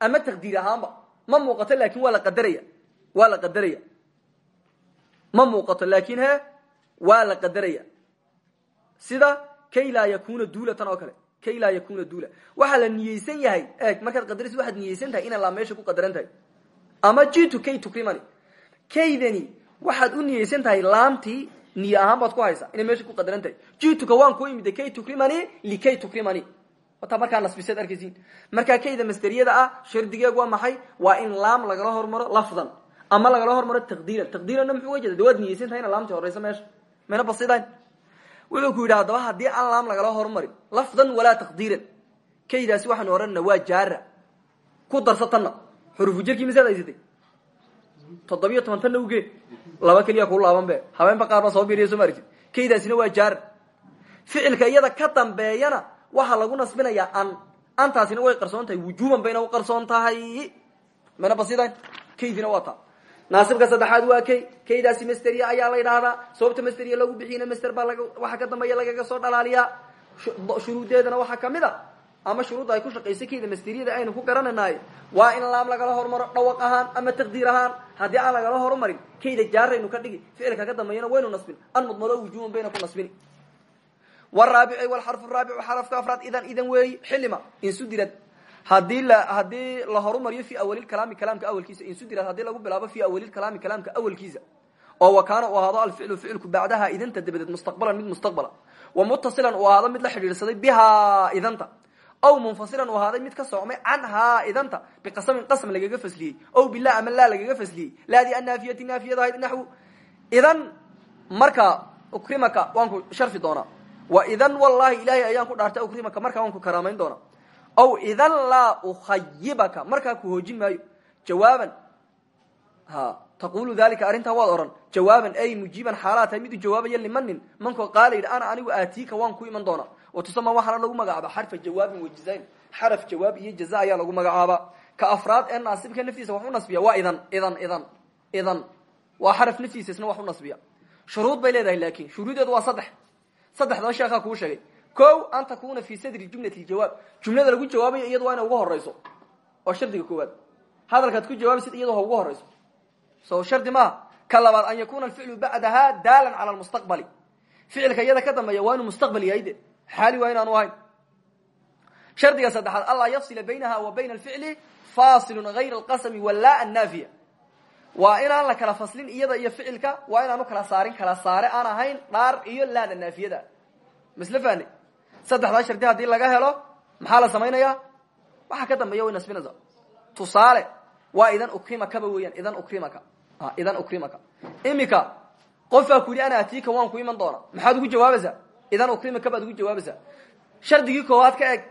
ama taqdiir ahaanba ma muuqato laakiin waa la qadaraya waa la qadaraya ma muuqato laakiin he waa la qadaraya sida kay laa yakuna duulatan oo kale kay laa yakuna duula waxaa la niyeysan yahay e markaad qadaraysa waxaad niyeysan tahay inaa laa meesha ku qadaran tahay ama jitu kay tukrimani kaydani waxaad u niyeysan tahay laamtii niy ahaan baad ku haysaa inay meesha ku qadaran tahay jituka waan ku imida kay tukrimani likay tukrimani. Wata markaa nasbiseed arkaysiin markaa kayda masteriyada ah shardigeegu waa maxay? Waa in laam lagala hormaro lafdan ama lagala hormaro taqdiiran. Taqdiiranna muxuu uga jeeda de waad niyeysan tahay ina laamtii horeysa meesha. Mayna basidayn wuxuu ku yidhi haddaba haddii aan laam lagala hormarin lafdan walaa taqdiiran. Kaydaasi waxaanu odhanana waa jaara. Ku darsa tanna. Xurufu jerkii misaad haysatay toddobiyo toban uge. Laba keliya kuu laaban be. Habeenba qaar baa soo biiriya soo maaragtid. Kaydaasina waa jaar. Ficilka iyada ka dambeeyana waxaa lagu nasbinayaa an. Antaasina way qarsoon tahay wujuuban bayna u qarsoon tahay mana basidan kaydina waa taa. Naasibka saddexaad waa kay kaydaasi masteriya ayaa la yidhaahdaa. Sababta masteriya lagu bixiyna master baa waxaa ka dambeeya lagaga soo dhalaaliyaa shuruudeedana waxaa ka mid a ama shuruudda ay ku shaqaysay kayda masteriyada aynu ku garanaynaay waa in laam lagala hormaro dhawaq ahaan ama taqdiir ahaan haddii aan lagala horumarin kayda jaaraynu ka dhigi ficilka ka dambeeyana waynu nasbin. An mudmaro wujuuban bayna ku nasbini waraabici walxarfu raabicu xarafka afraad idan idan weeyi xilima insudirad haddii la haddii la horumariyo fi awalilkalaami kalaamka awalkiisa insudirad haddii lagu bilaabo fi awalilkalaami kalaamka awalkiisa. Oo wa kaana uu ahaado alficlu ficilku bacdaha idanta dabadeed mustaqbalan mid mustaqbala. Wa mutasilan uu ahaado mid la xidhiidhsaday bihaa idanta aw munfasilan uu ahaaday mid ka soocmay canhaa idanta biqasamin qasm lagaga fasliyey ow bilah ama laa lagaga fasliyey laadi annaafiyati naafiyada ahayd naxwu idan markaa ukrimaka waan ku sharfi doonaa wa idan wallahi ilahay ayaan ku dhaartay ukrimaka markaa waan ku karaamayn doonaa aw idan laa ukhayibaka markaa ku hoojin maayo jawaaban ha taqulu dalika arrintaa waad odhan jawaaban ay mujiiban xaalaa tahay mid u jawaabaya limanin ana anigu aatiika waan ku iman doonaa watusama waxaana lagu magacaaba. Xarfa jawaabin wajazayn xaraf jawaab iyo jaza ayaa lagu magacaabaa ka afraad ee naasibka naftiisa wax u nasbiya waa idan idan idan idan. Waa xaraf naftiisa isna wax u nasbiya. Shuruud bay leedahay laakin shuruudeedu waa saddex. Saddexdaba sheekaa kuu sheegay. Ko an takuna fi sadri jumlati jawaab. Jumlada lagu jawaabayo iyadu waa inay ugu horeyso oo shardiga koowaad. Hadalkaad ku jawaabaysid iyadu ha ugu horeyso so shardi maaha ka labaad an yakuna alficlu bacdaha daalan cala lmustaqbali ficilka iyada ka dambeeya waa inuu mustaqbal yahay xaali waa inaanu ahayn shardiga saddexaad anlaa yafsila baynaha wa bayna alficli fasilun gayra alqasmi wala annaafiya. Waa inaan la kala faslin iyada iyo ficilka waa inaanu kala saarin kala saare aan ahayn dhaar iyo laada naafiyada masle fahne saddexdaa shardi haddii laga helo maxaa la samaynaya waxa ka dambeeya way nasbinaysa tusaale waa idan ukrimakaba weeyaan idan ukrimaka idan ukrimaka imika qofaa ku yidhi ana atiika waan ku iman doona maxaad ugu jawaabaysaa idan ukrimaka baad ugu jawaabaysaa shardigii koowaad ka eg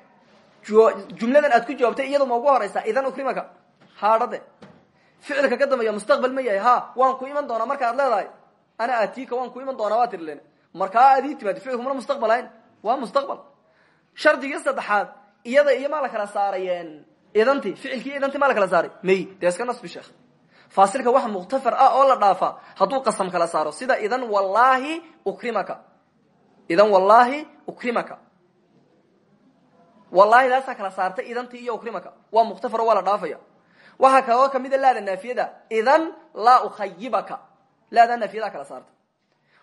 jumladan aad ku jawaabtay iyado ma ugu horeysaa idan ukrimaka haadhade ficilka ka dambeeya mustaqbal ma yahay. Ha waan ku iman doonaa marka ad leedahay. Ana atiika waan ku iman doonaa waa tiri len markaa aad ii timaad ficilku mana mustaqbal ahayn. Waa mustaqbal. Shardigii saddexaad iyada iyo maa la kala saarayeen. Idanti ficilkii idanti maa la kala saaray. May dee nasbi sheekh. Faasilka wax muktafar ah oo la dhaafaa hadduu qasam kala saaro. Sida idan wallahi ukrimaka idan wallahi ukrimaka. Wallahi daasaa kala saartay idanti iyo ukrimaka. Waa muktafar oo waa la dhaafaya. Waxaa kaloo kamida laada naafiyada idan laa ukhayibaka. Laadaa naafiyada kala saartay.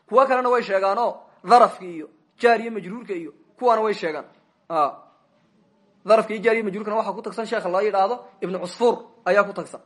Kuwo kalena way sheegaano darafka iyo jaar iyo majruurka iyo kuwaana way sheegaan. Darafka iyo jaar majruurkana waxaa ku tagsan sheekha loo yidhaahdo ibnu cusfur ayaa ku tagsan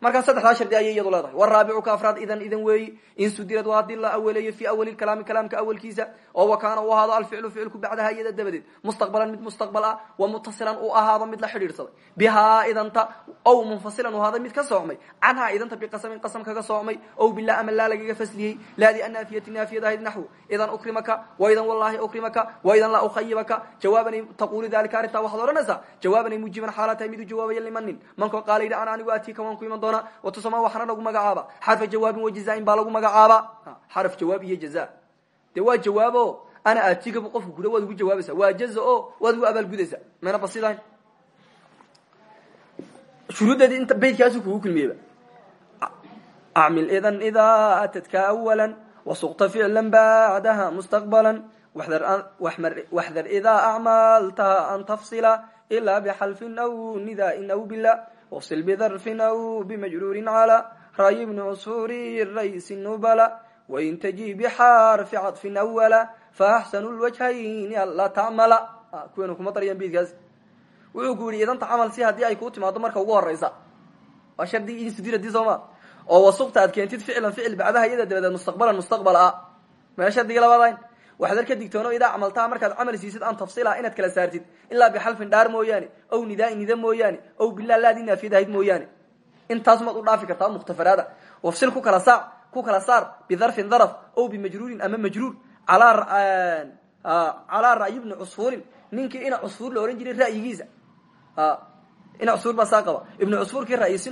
markaa saddexdaa shardi ayay iyadu leedahay. Waraabicu ka afraad idan idan weeyi. In sudirad waa haddii la aweleeyo fi awali kalaami kalaamka awalkiisa oo wa kaana uu ahaado alficlu ficilku bacdaha iyada dabadeed. Mustaqbalan mid mustaqbal ah wa mutasilan uu ahaado mid la xidhiidhsaday. Bihaa idanta ow munfasilan uu ahaado mid ka soocmay. Canhaa idanta biqasamin qasam kaga soocmay. Ow bilaa ama laa lagaga fasliyey. Laadi annaafiyati naafiyad ahayd naxwu idan ukrimaka wa idan wallahi ukrimaka wa idan laa ukhayibaka jawaabanay taqulu dalika arrintaa waxaad odhanaysaa? Jawaabanay mujiiban xaala tahay mid u jawaabaya limanin mankoo qaala yidhi ana anigu atiika waan ku doonaa watusama waxaana lagu magacaaba xarfa jawaabin wa jazaain baa lagu magacaaba xaraf jawaab iyo jaza dee waa jawaabo ana aatigabu qofka kudha waad ugu jawaabaysaa waa jaza o waad ugu abaalgudaysaa mayna basidahayn shuruuddeedi inta baydkaasu kugu kulmiyeyba acmil idan idaa atadka awala wasuqta ficla bacdaha mustaqbala waxdar idaa acmaltaha an tafsila ilaa bxalfin aw nidain aw bila wfsil bdarfin aw bimajruurin calى ra'yi bni cusfuri raysi nubala wain taji bxarfi caطfin awala faaxsanu lwajhayni anlaa tacmala kuwaynu kuma darayaan beydkaas wuxuu ku yidhi idanta camal si haddii ay kuu timaado marka ugu horeysa waa shardi insudiradi sooma oo wasukta aad keentid ficlan ficil bacdaha iyada dabadeed mustaqbalan mustaqbal ah shardigii labaadayn waxdar ka digtoono idaa camaltaa markaad camal siisid an tafsila inaad kala saartid. Ilaa bixalfin dhaar mooyaane ow nidaai nida mooyaane ow bilaa laadii naafiyad ahayd mooyaane. Intaas maad u dhaafi kartaa mukhtafaraada wafsil ku kala saa ku kala saar bidarfin daraf ow bimajruurin ama majruur. Calaa ra'yi bni cusfuurin ninkii ina cusfuur la ohan jiray ra'yigiisa. Ina cusfuur baa saa qaba. Ibnu cusfuurkii ra'yisi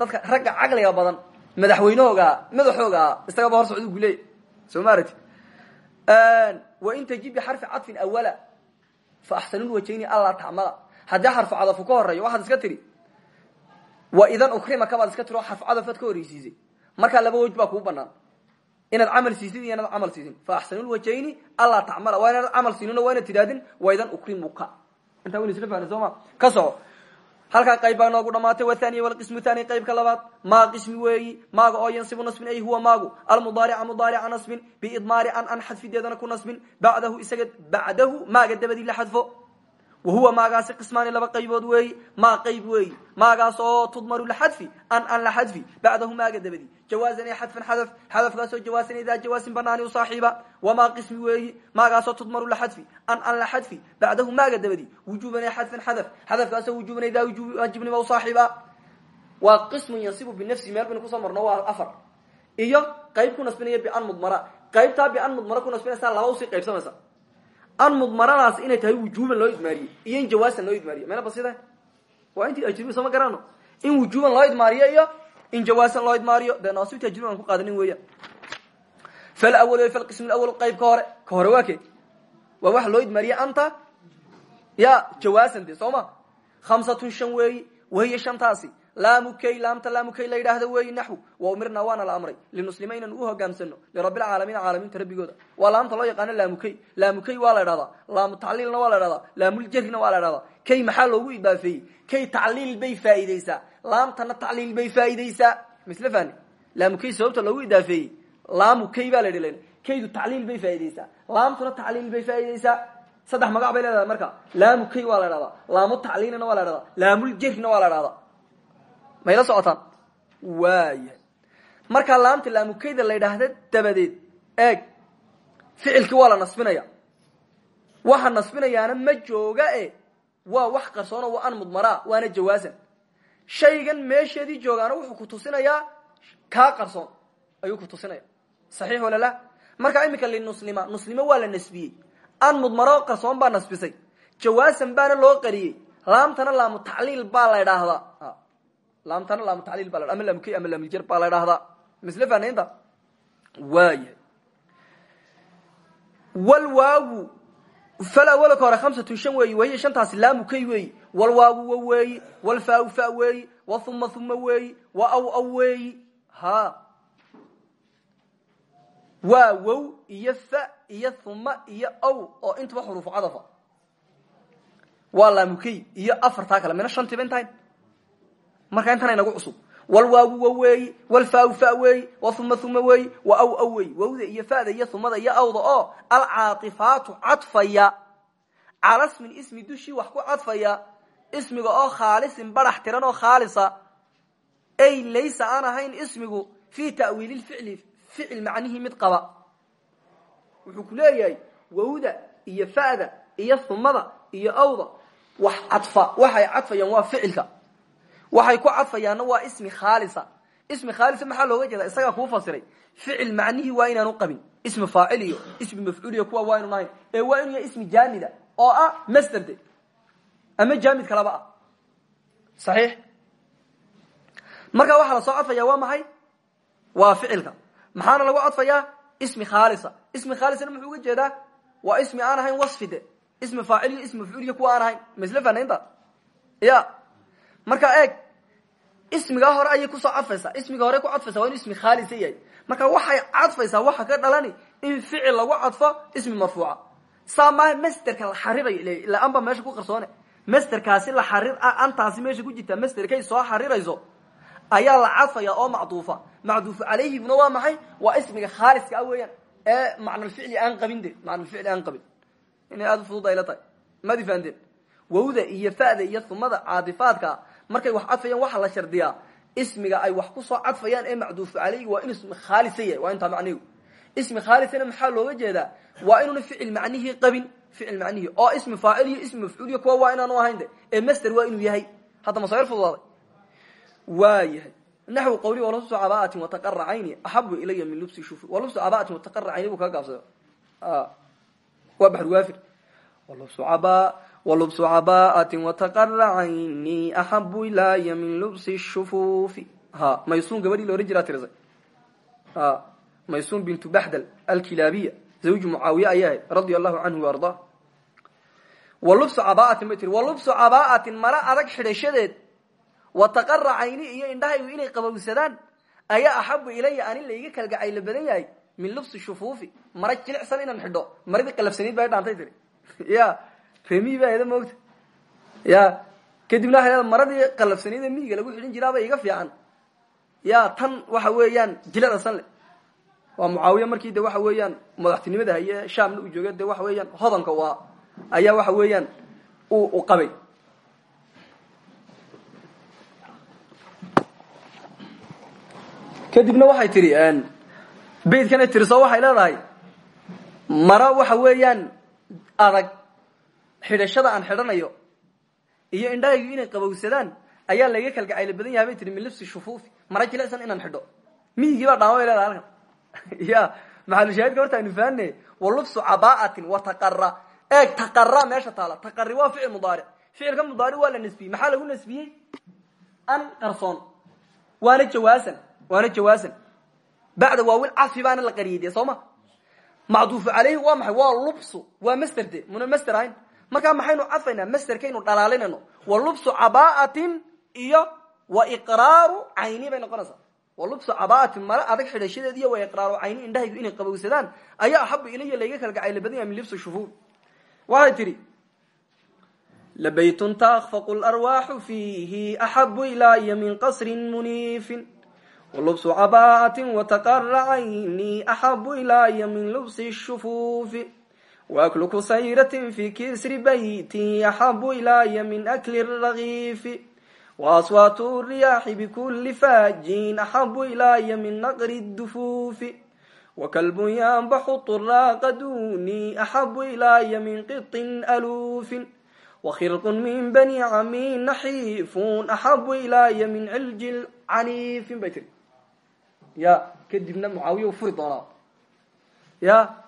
dadka ragga caqliga badan madaxweynehooga madaxooga isagaba hor socdu guleey soo wain tajib bixarfi cadfin awala fa axsanulwajayni alla tacmala haddii xarfu cadafu ka horeeyo waxaad iska tiri. Wa idan ukrimaka baad iska tiri oo xarfu cadafaad ka horreysiisay markaa laba wej baa kuu banaan inaad camal siisid iyo inaad camal siisin fa axsanulwajayni alla tacmala waa inaad camal siinino waa inaad tidhahdin wa idan ukrimuka. Intaa waynu isla fahna soo ma? Ka soco halkaa qayb baa noogu dhamaatay wathaniya walqismu thani qaybka labaad. Maa qismi weeyi? Maaga oo yansibu nasbin ay huwa maagu? Almudaarica mudaarica nasbin biidmaari an an xadfideedana ku nasbin. Bacdahu isaga bacdahu maaga dabadii la xadfo wa huwa maagaasi qismaani laba qaybood weeyi maa qayb weeyi maagaas oo tudmaru laxadfi an an la xadfi bacdahu maaga dabadii jawaazan ee xadfan xadaf xadafkaasoo jawaasan idaa jawaasin banaani u saaxiiba wamaa qismi weeyi maagaasoo tudmaru laxadfi an an la xadfi bacdahu maaga dabadii wujuuban ee xadfan xadaf xadafkaasoo wujuuban idaa waajibnima u saaxiiba waa qismun yansibu binafsi meel baynu ku soo marno waa afar iyo qayb ku nasbinaya bian mudmara qaybtaa bian mudmara ku nasbinaysaa laba u sii qaybsamaysa an mudmaradaas inay tahay wujuuban loo idmaariyey iyo in jawaasan loo idmaariye mayna basida? Waa intii ajribi sooma garano in wujuuban loo idmaariyo iyo in jawaasan loo idmaariyo. Dee naasibta ajribi aan ku qaadanin weeyaan falawal falqism lawal qayb ka hore. Ka hore waa ke waa waxa loo idmaariye anta? Ya jawaasan de soo ma? Khamsatun shan weeyi wahiya shantaasi laamukay laamta laamukay la yidhaahda weeyi naxw wa umirnaa waana la amray. Linusliima inaan u hogaamsano lirabbilcaalamiina caalamiinta rabbigooda. Waa laamta loo yaqaano laamukay laamukay waa la dhahdaa laamu tacliilna waa la dhahdaa laamuljarina waa la dhahdaa kay maxaa loogu idaafeeyey kay tacliil bay faa'iideysaa laamtana tacliil bay faa'iideysaa misle fani sababta loogu idaafeeyey? Laamukay baa la yidhi kaydu tacliil bay faa'iideysaa laamtuna tacliil bay faa'iideysaa saddex magac bay leedahay marka. Laamukay waa la dhahdaa laamu tacliilina waa la dhahdaa laamuljarina waa la dhahdaa mayla socotaan? Waaya markaa laamta laamukayda la yidhaahda dabadeed eeg. Ficilkii waa la nasbinaya waxa nasbinayaana ma jooga e waa wax qarsoona waa an mudmaraa waana jawaasan. Shaygan meesheedii joogaana wuxuu ku tusinayaa kaa qarsoon ayuu ku tusinaya. Saxiix wala la? Markaa iminka linuslima nuslimo waa la nasbiyey. An mudmaro qarsoon baa nasbisay. Jawaasan baana loo qariyey. Laamtana laamu tacliil baa la idhaahdaa laamtana laamu tacliil baa la ama laamukey ama laamuljar baa la idhaahdaa misle fanaynta waaya walwaagu falawalka hore hamsatun shan weeyi wahiya shantaasi laamukay weeyi. Walwaagu wa weeyi walfaau fa weeyi wa huma huma weeyi wa aw aw weeyi. Ha waa wow iyo fa iyo huma iyo aw oo intaba xuruufu cadafa. Waa laamukey iyo afartaa kale. Mina shantiiba intahayn markaa intan inagu cusub. Walwaagu wa weeyi walfaau fa weeyi wa huma huma weeyi wa aw aw wawda iyo fada iyo humada iyo awda oo alcaaifaatu cadfaya. Cala smin ismi dushii wax ku cadfaya ismiga oo khaalisin barax tiran oo khaalisa. Ay laysa aan ahayn ismigu fii ta'wiili ficli ficil macnihii mid qaba. Wuxuu ku leeyahay wawda iyo fa'da iyo humada iyo awda wax cadfa waxay cadfayaan waa ficilka waxay ku cadfayaanna waa ismi khaalisa. Ismi khaalisa maxaa looga jeeda isagaa kuu fasiray. Ficil macnihii waa inaanu qabin. Ismi faacil iyo ismi mafcuul iyo kuwa waa inu ahayn ee waa inu yahay ismi jaamida oo ah masderde ama jaamid kalaba ah. Saxiix? Marka waxaa la soo cadfaya waa maxay? Waa ficilka. Maxaana lagu cadfayaa ismi khaalisa. Ismi khaalisana muxuu uga jeedaa? Waa ismi aan ahayn wasfide ismi faacil iyo ismi mafcuul iyo kuwa aan ahayn. Masle fanaynta ya marka eeg ismigaa hore ayay ku soo cadfaysaa ismiga hore ku cadfaysa waa ismi khaalisa yahay. Marka waxay cadfaysaa waxa ka dhalani in ficil lagu cadfo ismi marfuuca. Saa maaha masterka la xarirayo anba meesha ku qarsoone. Masterkaasi la xarir antaasi meesha ku jirtaa masterkay soo xarirayso ayaa la cadfaya oo macduufa. Macduufu calayhiguna waa maxay? Waa ismiga khaaliska ah weeyaan. Ee macnalficli aan qabin de macnalficli aan qabin. Inay aada u fudud ayla tahay. Madi fahanteen wawda iyo fa'da iyo humada caadifaadka markay wax cadfayaan waxaa la shardiyaa ismiga ay wax ku soo cadfayaan ee macduufu calayhi waa inu ismi khaalisa yahay waa intaa macnihu ismi khaalisana maxaa looga jeedaa? Waa inuuna ficil macnihii qabin ficil macnihii oo ismi faacil iyo ismi mafcuul iyo kuwa waa inaanu ahayn de ee master waa inuu yahay. Hadda masayr fududaaday. Waa yahay. Naxwi qawli walubsu cabaatin wataqara cayni axabu ilaya min lubsi shufi. Walubsu cabaatin wataqara cayni buu kaga gaabsada waa baxrwaafir walubsu caba walubsu cabaatin wataqara cayni axabu ilaya min lubsi shufuufi ha maysuun gabadhii la ohan jiraa tirisay ha maysuun bintu baxdal alkilaabiya zawju mucaawiye ayaa ahayd radia allahu canhu ardaa walubsu cabaatin bay tiri walubsu cabaatin mara adag xidhashadeed wataqara cayni iyo indhahaygu inay qabowsadaan ayaa axabu ilaya anin layga kalgacaylo badan yahay min lubsi shufuufi mara jilicsan inaan xidho maradii qalafsanayd baa dhaantay tiri ya remi baa eda moogta ya kadibna leeda maradii qalafsanayd ee miyiga lagu xidhin jiraaba iga fiican. Ya tan waxa weeyaan jilada san le waa mucaawiya markii de waxa weeyaan madaxtinimada haye shaamna uu jooga de waxa weeyaan hodanka waa ayaa waxa weeyaan u qabay. Kadibna waxay tidhi beydkana tiriso waxay leedahay maro waxa weeyaan adag xidhashada aan xidhanayo iyo indhahaygu inay qabowsadaan ayaa layga kalgacaylo badan yahay bay tihi min libsi inaan xidho. Miyigii baa dhaama bay halkan. *laughs* Ya maxalushaahidka horta aynu fahanne wa lubsu cabaatin wa taqara eeg taqara meesha taala. Taqari waa ficil mudaaric. Ficilka mudaaric waa la nasbiyey maxaa lagu nasbiyey an qarsoon. Waana jawaasan waana jawaasan. Bacda waawil cafi baana la qariyay de soo ma? Macduufu caleyhi waa maxay? Waa lubsu waa markaa maxaynu cadfaynaa masterkaynu dhalaalinayno wa lubsu cabaatin iyo wa iqraaru cayni bay noqonaysaa. Wa lubsu cabaatin mala adag xidhashadeed iyo wa iqraaru cayni indhahaygu inay qabowsadaan ayaa axabu ilaya layga kalgacayla badan yahay min libsu shufuur waxay tidhi labaytun taakfaqu larwaaxu fiihi axabu ilaya min qasrin muniifin. Walubsu cabaatin wataqara cayni axabu ilaya min lubsi shufuufi waaklu kusayratin fi kisri bayti axabu ilaya min akli ragiifi waaswaatu riyaaxi bikuli faajin axabu ilaya min naqri dufuufi wakalbun yanbaxu turaaqa duni axabu ilaya min qiطin aluufin wakhirqun min bani camin naxiifun axabu ilaya min cilji caniifin bay tiri ya kadibna mucaawiya u furi doonaa ya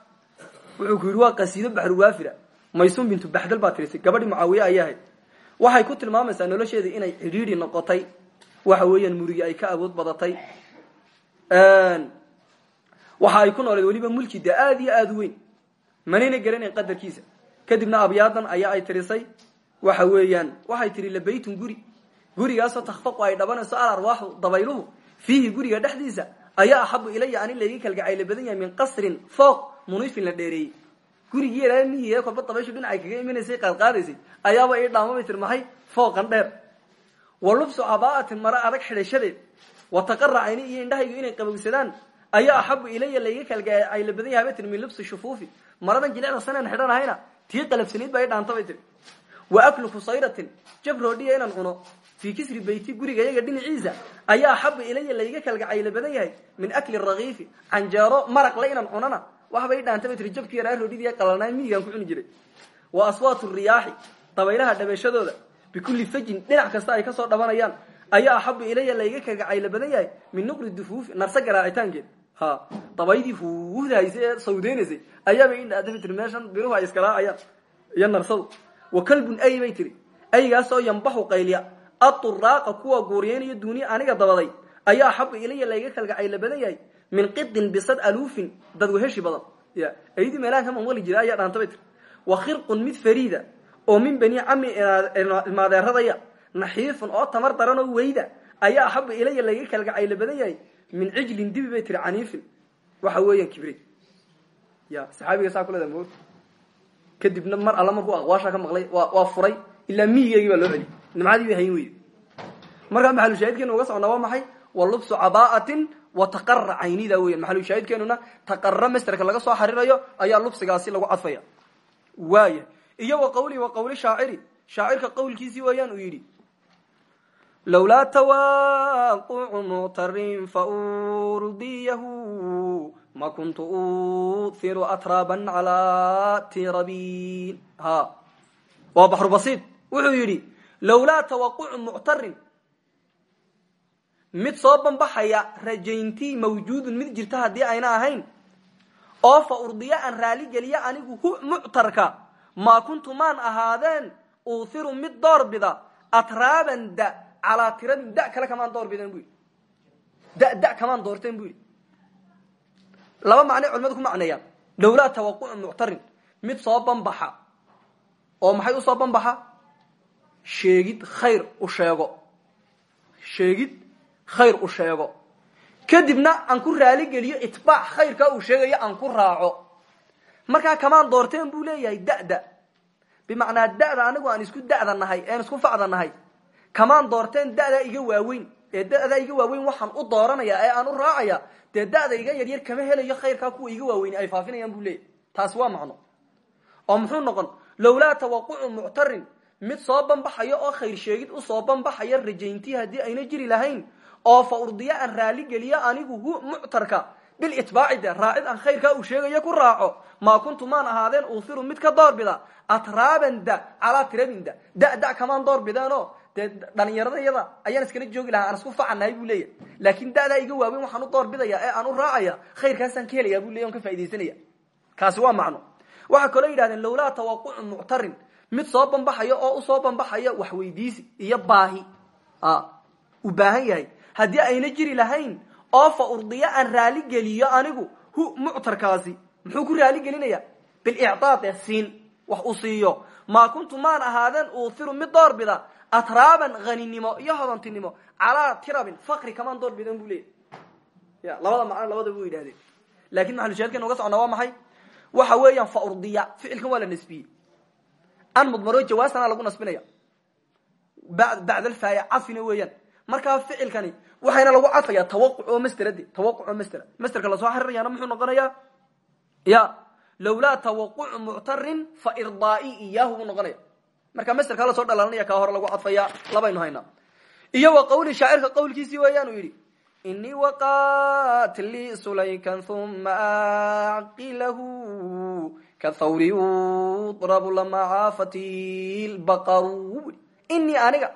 wuxuu ku yidhi waa qasiido baxruwaafira maysuun bintu baxdal baa tirisay gabadhii mucaawiye ayay ahayd waxay ku tilmaamaysaa nolosheeda inay cidhiidhi noqotay. Waxa weeyaan murigi ay ka awood badatay. Waxa ay ku nooleed weliba mulki dee aad iyo aada weyn manayna garanayn qadarkiisa. Kadibna abyaadan ayaa ay tirisay. Waxa weeyaan waxay tihi labaytun guri. Gurigaasoo takhfaqu ay dhabanayso al arwaaxu dabayluhu. Fiihi guriga dhexdiisa ayaa axabu ilaya ani layga kalgacayla badan yahay min qasrin fooq muniifin la dheereeyey gurigii yaraaa mihiga kolba dabayshu dhinacay kaga imanaysay qaadqaadaysay ayaaba ii dhaamabay tir fooqan dheer. Wa lubsu cabaatin mare adag xidhashadeed wa taqaracayni iyo indhahaygu inay qabowsadaan ayaa axabu ilaya layga kalgacayla badan yahay bay tir min lubsi shufuufi. Maradan jilicda sanaan xidhanahayna tii qalafsanayd baa ii dhaanta bay tiri wa aklu kusayratin jab roodhiya inaan cuno. Fii kisri bayti guriga yaga dhinaciisa ayaa axabu ilaya layga kalgacayla badan yahay min akli rakiifi canjeero maraqle inaan cunona waxba i dhaanta bay tiri jabkii yaraa roodhidii qalalnaa miyigaan ku cuni jiray. Wa aswaatu riyaaxi dabaylaha dhabeeshadooda bikulli fajin dhinac kasta ay ka soo dhabanayaan. Ayaa axabu ilaya layga kalgacayla badan yahay min nuqri dufuufi narse garaacitaankeed. Ha dabaydii huuhdahaysa ee sawdeynaysay ayaabay i dhaanta bay tiri meeshan biruhu ay iskaraacayaan iyo narsadu. Wa kalbun ay bay tiri aygaasoo yambaxu qayliya. Aturaaqa kuwa guuriyeynayo duuniya aniga dabaday. Ayaa axabu ilaya layga kalgacayla badan yahay min qidin bisad aluufin dad weheshi badan. Ya aydii meelahan ka mamali jira ayaa dhaanta bay tiri wa khirqun mid fariida oo min bani cami ilmaadeeradaya naxiifun oo tamar daran oo weyda ayaa axabu ilaya layga kalgacayla badan yahay min cijlin dibi bay tiri caniifin. Waxa weeyaan kibri ya saxaabiga saa kuleeda mo kadibna mar alla markuu aqwaasha ka maqlay waa furay ilaa miyigeygii baa loo celi nimcadii bay hayn weyde markaa maxalushaahidkeenu uga socnaa waa maxay? Wa lubsu cabaatin wa taqara caynida weyan. Maxalushaahidkeenuna taqara masterka laga soo xarirayo ayaa lubsigaasi lagu cadfaya waaya iyo wa qawli wa qawli shaaciri. Shaacirka qawlkiisii weeyaan uu yidhi lowlaa tawaaqucu muctarin faurdiyahu ma kuntu uhiru atraaban calaa tirabin ha. Waa baxru basiid. Wuxuu yidhi lowlaa tawaqucu muctarin mid soo banbaxaya rajayntii mawjuudun mid jirta haddii ayna ahayn. Oo fa urdiya aan raali geliya anigu hu muctarka maa kuntu maan ahaadeen uuhiru mid door bida atraaban da calaa tirabin da kale kamaan door bideen bu da da kamaan doorteen bu laba macnay culimadu ku macneeyaan. Lowlaa tawaqucu muctarin. Mid soo banbaxa. Oo maxay u soo banbaxa? Sheegid khayr u sheego. Sheegid khayr u sheego. Kadibna aan ku raaligeliyo itbaac khayrkaa uu sheegayo aan ku raaco. Markaa kamaan doorteen buu leeyahay da'da. Bimacnaa da'da anigu aan isku da'da nahay ean isku facda nahay. Kamaan doorteen da'daa iga waaweyn. Ee da'daa iga waaweyn waxaan u dooranaya ee aan u raacaya dee da'da iga yaryar kama helayo khayrkaa kuwa iga waaweyn ay faafinayaan buu leeyahy taasi waa macno. Oo muxuu noqon? Lowlaa tawaqucu muctarin. Mid soo banbaxayo oo khayr sheegid u soo banbaxaya rajayntii haddii ayna jiri lahayn oo fa urdiya aan raali geliyo anigu hu muctarka. Bilitbaaci de raacid aan khayrkaa uu sheegayo ku raaco. Maa kuntu maan ahaadeen uuhiru mid ka doorbida atraaban da calaa tirabin da. Da da kamaan doorbideenoo dee dhalinyarada iyada ayaan iskala joogi lahaa aan isku facanahay buu leeyahy laakin da'daa iga waaweyn waxaan doorbidaya ee aan raacaya khayrkaasaan ka helaya bu leya on ka faa'idaysanaya kaasi waa macno. Waxaa kaloo yidhahdeen lowlaa tawaqucu muctarin. Mid soo banbaxayo oo u soo banbaxaya waxweydiisi iyo baahi. U baahan yahay haddii ayna jiri lahayn oo fa urdiya aan raali geliyo anigu hu muctarkaasi muxuu ku raali gelinaya? Bilicdaad ee siin wax u siiyo. Maa kuntu maan ahaadeen uuhiru mid doorbida atraaban haninimo iyo hodantinimo calaa tirabin fakri kamaan door bidan bu leeyahy ya labada macno labadaba u yidhahdeen laakiin maxalushaadkan uga socnaa waa maxay? Waxa weeyaan fa urdiya ficilkan waa la nasbiyey. An mudmaro jawaastana lagu nasbinaya. Bacd alfaaya cafina weeyaan markaa ficilkani waxayna lagu cadfaya tawaquc oo masderade tawaquc oo masdera masderka la soo xarirayaana muxuu noqonayaa? Ya lawlaa tawaqucu muctarin fa irdaai iyaahu noqonaya marka masderkaa la soo dhalaalanaya kaa hore lagu cadfaya labaynu haynaa iyo wa qawli shaacirka qawlkiisii weeyaan uu yidhi inii waqatlii sulaykan uma aqilahu kathawri yudrabu lamacaafati lbaqaru inii aniga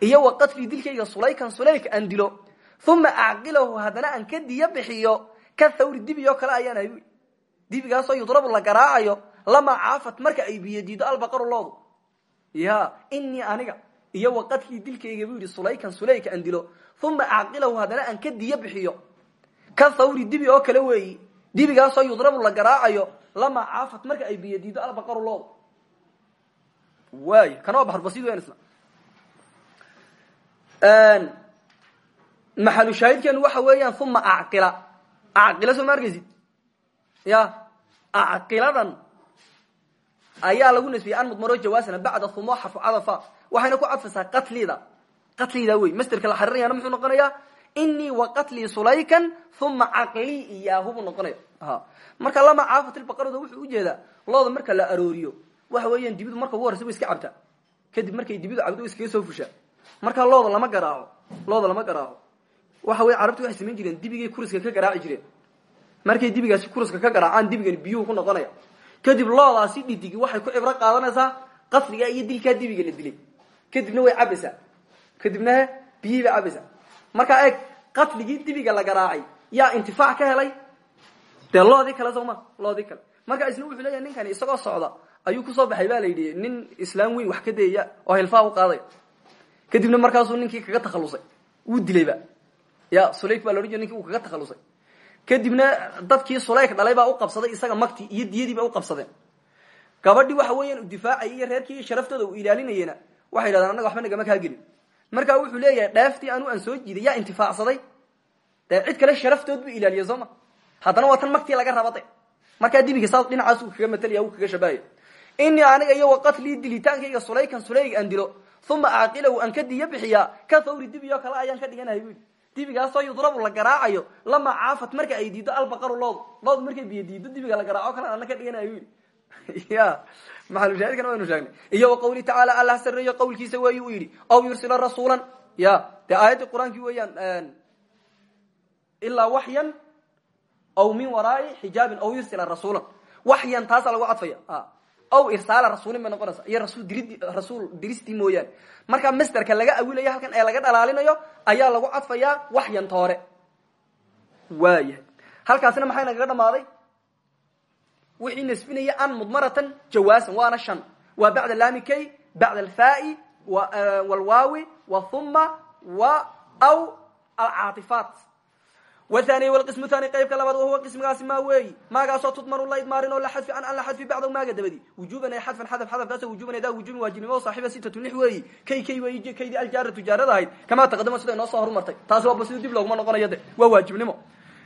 iyo wa qatlii dilkayga sulaykan sulayka aan dilo. Uma acqilahu haddana aan ka bixiyo. Ka thawri dibi oo kale ayaan ahay dibigaasoo yudrabu la garaacayo. Lamaa caafat marka ay biyadiido albaqaru loodu ya inii aniga. Iyo wa qatlii dilkayga buu sulaykan sulayka aan dilo. Uma acqilahu haddana aan ka bixiyo. Ka thawri dibi oo kale weeyi. Dibigaasoo yudrabu la garaacayo. Lamaa caafat marka ay biyadiido albaqaru loodu waay kana waa isla maxalu shaahidkeenu waxa weeyaan uma acqila. Acqila soo ma arkaysid ya acqiladan ayaa lagu nasbiyey an mudmaro jawaasana bacda humo xarfu cadafa. Waxayna ku cadfaysaa qatlida. Qatlida wey masterka la xariirayana muxuu noqonayaa? Inii wa qatlii sulaykan uma caqlii iyaahu buu noqonaya marka lama caafatilbaqarada wuxuu u jeedaa looda marka la arooriyo waxa weeyaan dibidu marka ugu horeysa way iska cabtaa. Kadib markay dibidu cabdo way iskaga soo fushaa markaa looda lama garaaco looda lama garaaco waxa wey carabtu waxay samayn jireen dibigay kuriska ka garaaci jireen. Markay dibigaasi kuriska ka garaacaan dibigani biyuhu ku noqonaya. Kadib loodaasi dhidigi waxay ku cibro qaadanaysaa qasriga iyo dilkaa dibiga la dilay. Kadibna way cabaysaa kadibna biyihii bay cabaysaa markaa eeg dibiga la garaacay yaa intifaac ka helay? Dee loodii kale soo ma marka isna wuxuu leeyahay ninkani isagoo socda ayuu ku soo baxay ba la yidhi nin islaam weyn wax ka dayaya oo hilfaa u qaaday kadibna markaasuu ninkii kaga takhalusay. Wuu dilayba. Ya sulayk baa laodhan jira ninki uu kaga takhalusay. Kadibna dadkii sulayk dhalay baa u qabsaday isaga magtii iyo diyadii ba u qabsadeen. Gabadhii waxa weeyaan u difaacayay iyo reerkii sharaftooda uu ilaalinayena waxay yidhahdeen annaga waxba nagama kaa gelin. Marka wuxuu leeyahay dheeftii anu aan soo jiiday yaa intifaacsaday. Dee cid kale sharaftood buu ilaaliyay soo ma? Haddana waa tan magtii laga rabade markaa dibiga saas dhinacaas uu kaga matalaya uu kaga shabaaya inii aniga iyo wa qatlii dilitaankayga sulaykan sulayg aan dilo uma acqilahu aan ka diya bixiyaa ka thawri dibi oo kale ayaan ka dhiganahay bu yidhi. Dibigaasoo yudrabu la garaacayo lama caafat marka ay diido albaqaru loodu loodu markay biyo diido dibiga la garaaco kale ana ka dhiganahay bu yidhi. *laughs* Ya maxalushaahidkana waynu sheegnay. Iyo wa qawli tacaala allah sareeyo qawlkiisa weeyi uu yidhi aw yursila rasuulan. Ya dee aayaddii qur'aankii weeyaan ilaa waxyan aw min waraai xijaabin aw yursila rasuulan. Waxyan taasaa lagu cadfaya aw irsaala rasuulin bay noqonaysa. Iyo rasul dirid rasuul diristii mooyaane. Markaa masterka laga awilayo halkan ee laga dhalaalinayo ayaa lagu cadfayaa waxyan toore. Waayahay halkaasina maxay nagaga dhamaaday wixii nasbinaya an mudmaratan jawaasan waana shan. Waa bacda laami kay bacda alfaai walwaawi wahuma wa aw alcaaifaat wthaniy wlqismu thani qaybka labaad wahuwa qismigaasi maa weeyi maagaasoo tudmanu la idmaarin oo la xadfi an an la xadfi bacdahu maaga dabadi. Wujuban ay xadfan xadaf xadafkaasoo wujuban daa wujubin waajibnimo saaxiba sitatu lix weeyi kay kay weeyi kaydii aljaara tujaarada ahayd. Kamaa taqadama sida inoo soo horumartay? Taasi waa basido dib looguma noqonayo de. Waa waajibnimo.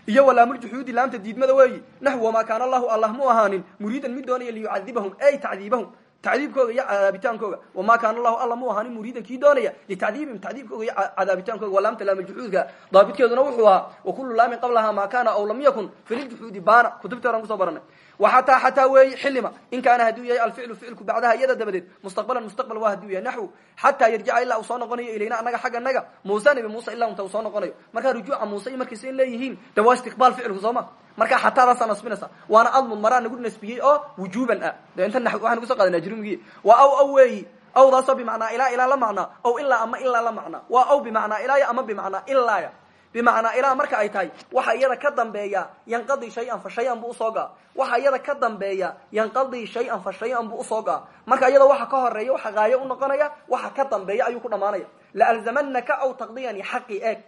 Iyo walaamuljuxuudi laamta diidmada weeyi naxw wamaa kaana allahu allah mu ahaanin. Muriidan mid doonaya liyucadibahum ay tacdiibahum tacdiibkooga iyo cadaabitaankooga wamaa kaana allahu alla mu ahaanin muriidan kii doonaya litacdiibihim tacdiibkooga iyo cadaabitaankooga waa laamta laamuljuxuudka daabitkeeduna wuxuu ahaa wakulu laamin qablaha maa kaana aw lam yakun fililjuxuudi baana kutubti horan ku soo baranay waxataa xataa weeyi xilima in kaana hadduu yahay alficlu ficilku bacdaha iyada dabadeed mustaqbalan mustaqbal waa haduu yahay naxwu xataa yarjica ilaa uu soo noqonayo ilayna annaga xagga naga muuse nabi muuse ilaa unta uu soo noqonayo markaa rujuuca muuse iyo markiisa in leeyihiin de waa istiqbaal ficilku soo ma markaa xataadaasaa nasbinaysa waana admud maraa nagu nasbiyey oo wujuban ah de inta waxaan kuso qaadana jrumigi waa aw aw weeyi awdaasoo bimacnaa ilaa ilaa la macnaa aw ilaa ama ilaa la macnaa waa aw bimacnaa ilaaya ama bimacnaa ilaaya bimacnaa ilaa marka ay tahay waxa iyada ka dambeeya yanqadii shay-an fa shay-an buu u soo gaa. Waxa iyada ka dambeeya yanqadii shay-an fa shay-an buu u soo gaa. Marka iyada waxa ka horreeya waxa haayo u noqonaya waxa ka dambeeya ayuu ku dhamaanaya. Laalzamanaka aw taqdiyani xaqi eeg.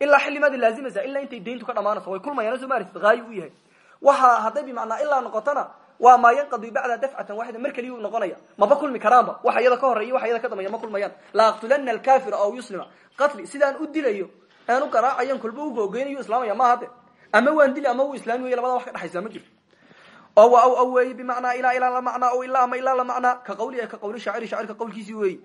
Ilaa xillimaadi laazimaysa ilaa intay dayntu ka dhamaanayso. Way kulmayaan soo maartid haayo u yahay. Waxa hadday bimacnaa ilaa noqotona waa maa yanqadi bacda dafcatan waaxida mar keliyu noqonaya. Maba kulmi karaanba. Waxa iyada ka horreeya waxa iyada ka dambeeya ma kulmayaan. La aqtulana alkafira aw yuslima. Qatli sidaan u dilayo aan u garaacayan kolba u googeynayo islaamaya maaha de ama waan dili ama uu islaami labada wax ka dhexaysa ma jirto. Oo wa aw aw weeyi bimacnaa ilaa ilaa la macnaa o ilaa ama ilaa la macnaa ka qawli ka qawli shaaciri shaacirka qawlkiisii weeyi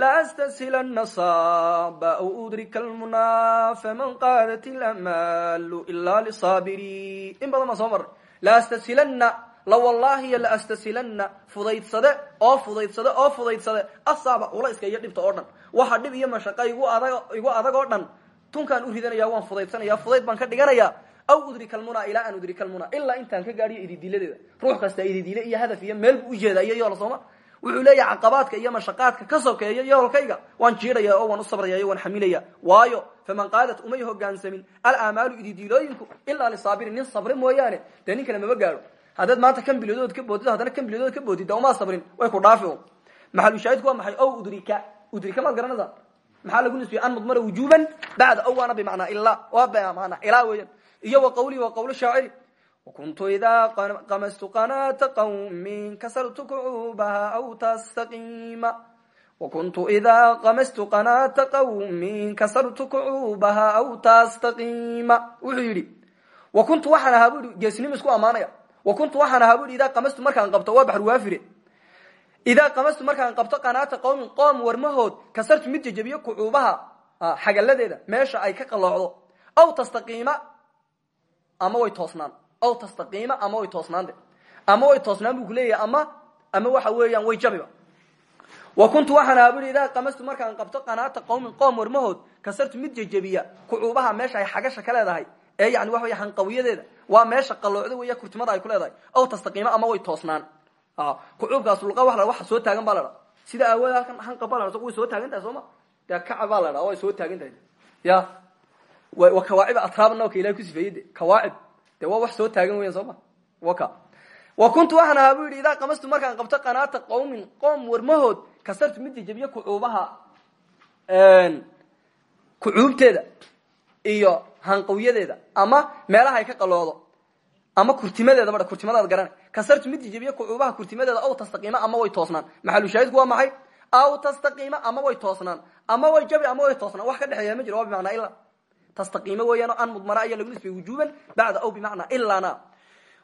lastshilana saba aw udrika lmunaa faman qaadat lamalu ila lisabiri in badan baan soo maray laastashilana la wallahiyo laastashilana fudaydsade oo fudaydsade oo fudaydsade asaaba culayska iyo dhibta waxa dhib iyo mashaqa igu adag igu adag oo dhan. Tunkaan u ridanaya waan fudaydsanaya fudayd baan ka dhiganaya. Aw udrika lmuna ilaa an udrika lmuna ilaa intaan ka gaadhiyo ididiladeeda ruux kasta ididile iyo hadaf iyo meel bu ujeeda iyo sooma. Wuxuu leeyahay caqabaadka iyo mashaqaadka ka sokeeya yoolkayga. Waan jiidhaya oo waan u waan xamilaya. Waayo faman qaadat umay hogaansamin alaamaalu ididilooyinku ilaa lisaabirin nin sabri mooyaane. Dee nin kale maba gaadho. Haddaad maanta kan bilodood ka boodid haddana kan bilodood ka boodid umaa sabrin way ku dhaafi maxalushaahidku waa maxay? Ow udrika udrika maad garanaysaa maxaa lagu nisbiya? An mudmara wujuban bacda ow waana bimacnaa ilaa waa bmanaa ilaa weeyaan. Iyo wa qawli wa qawl shaaciri. Kuntu idaa qamastu qanaata qawmin kasartu kucuubaha aw tastaqiima. Wakuntu idaa qamastu qanaata qawmin kasartu kucuubaha aw tastaqiima. Wuxuu yidhi wa kuntu waxaan ahaa bu ihi geesnimo isku ammaanaya. Wa kuntu waxaan ahaa bu ihi idaa qamastu markaan qabto waa baxr waafire idaa qamastu markaan qabto qanaata qawmin qoom warmahood kasartu mid jejebiyo kucuubaha xagaladeeda meesha ay ka qaloocdo aw tastaqiima ama way toosnaan aw tastaqiima ama way toosnaande ama way toosnaan buu kuleeyahay ama ama waxa weeyaan way jabiba wa kuntu waxaan ahaa bui qamastu markaan qabto qanaata qawmin qoom warmahood kasartu mid jejebiya kucuubaha meesha ay xagasha ka leedahay ee yani waxa wey hanqawiyadeeda waa meesha qaloocda weya kurtimada ay ku leedahay aw tastaqiima ama way toosnaan kucuubkaas luqa wa waxa soo taagan baa la dhaa sida aawooda halkan hanqa baa la way soo taagan tahay sooma dee kaca baa la dhaa way soo taagan tahay. Ya. Wa kawaacib atraabna ka ilahay ku sifeeyey de. Kawaacib de waa wax soo taagan weyan soo ma? Waka. Wa kuntu waxaan ahaa bu yidhi idaa qamastu markaan qabto qanaata qawmin qoom warmahood kasartu mid jajabiyo kucuubaha kucuubteeda iyo hanqawyadeeda ama meelaha ay ka qaloodo ama kurtimadeeda ma kurtimadaad garana kasartu mid jajabiyo kucuubaha kurtimadeeda aw tastaqiima ama way toosnaan. Maxalushaahidku waa maxay? Aw tastaqiima ama way toosnaan. Ama way jabi ama way toosnaan. Wax ka dhexeeya ma jiro waa bimacnaa tastaqiima weeyaan oo an mudmara ayaa lagu nisbay wujuban bacda aw bimacnaa ilana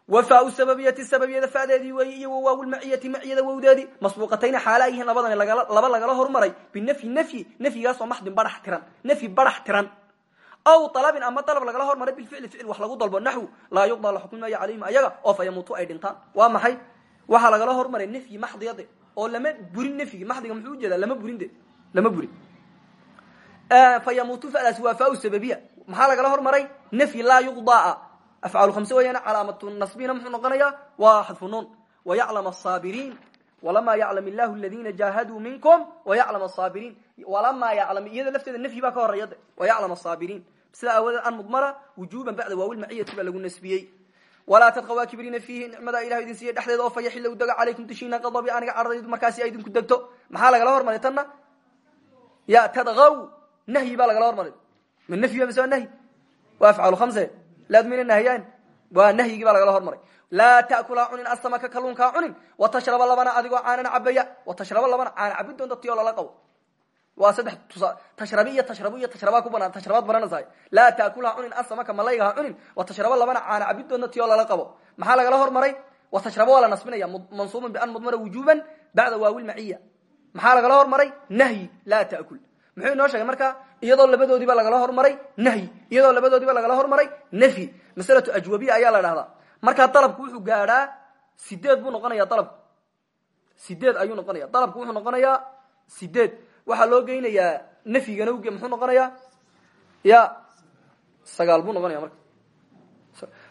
wafaau sababiyati sababiyada fadeedii weeye iyo wawaawlmaciyati maciyada wowdeedii masbuuqatayna xaala yihiin labadan laba lagala hormaray binafyi nafyi. Nafyigaasoo maxdin barax tiran. Nafyi barax tiran aw alabin ama dalab lagala hormaray bilficli ficil wax lagu dalbo naxwu laa yuqda la xukmi maayo calayhim ayaga oo fa yamuutu ay dhintaan. Waa maxay? Waxaa lagala hormaray nafyi maxdiyade oo lama burin nafyigi maxdiga muxuu u jeedaa lama burin de lama burin. Fa yamuutu fadaasi waa faa sababiya. Maxaa lagala hormaray? Nafyi laa yuqdaa afcaal khamse weeyaan calaamatu nasbina muxuu noqonayaa waa xadfu nuun. Wayaclam asaabiriin walamaa yaclam illahu aladiina jaahaduu minkum wayaclam asaabiriin walamaa yaclam iyada lafteeda nafyi baa ka horreeya de wayaclam asaabiriin sida aawadeed an mudmara wujuban bacda waawilmaciyati baa lagu nasbiyey. Walaa tadqa waa kibrina fiihi nicmada ilah idin siiya dhexdeeda oo fayaxila u dega calaykum dushiina qadabi aniga caradaydu markaasi ay idinku degto. Maxaa lagala hormaray tanna? Ya tadgaw nahyi baa lagala hormaray. Ma nafyi mise waa nahyi? Waa afcaal khamse laad mina nahyaan waa nahyigii baa lagala hormaray. Laa takulaa cunin asamaka kalluunkaa cunin. Watashraba labana adigoo caanan cabaya. Watashraba labana caana cabid doonta tiyoo lala qabo waa saddex tashrabi iyo tashrabu iyo tashrabaa ku banaan tashrabaad baranaysahay laa takulaa cunin asamaka malaygaha cunin. Watashraba labana caana cabid doonta tiyoo lala qabo. Maxaa lagala hormaray? Watashraba waa la nasbinaya mansuuban bian mudmara wujuban bacda waawilmaciya maxaa lagala hormaray? Nahyi laa takul. Muxuu inoo sheegay marka? Iyadoo labadoodiiba lagala hormaray nahyi. Iyadoo labadoodiiba lagala hormaray nafyi masalatu ajwabiya ayaa la dhahdaa markaa dalabku wuxuu gaadhaa sideed buu noqonaya dalabku. Sideed ayuu noqonaya dalabku wuxuu noqonayaa sideed waxaa loo geynayaa nafyigana uge muxuu noqonayaa? Ya sagaal buu noqonaya marka.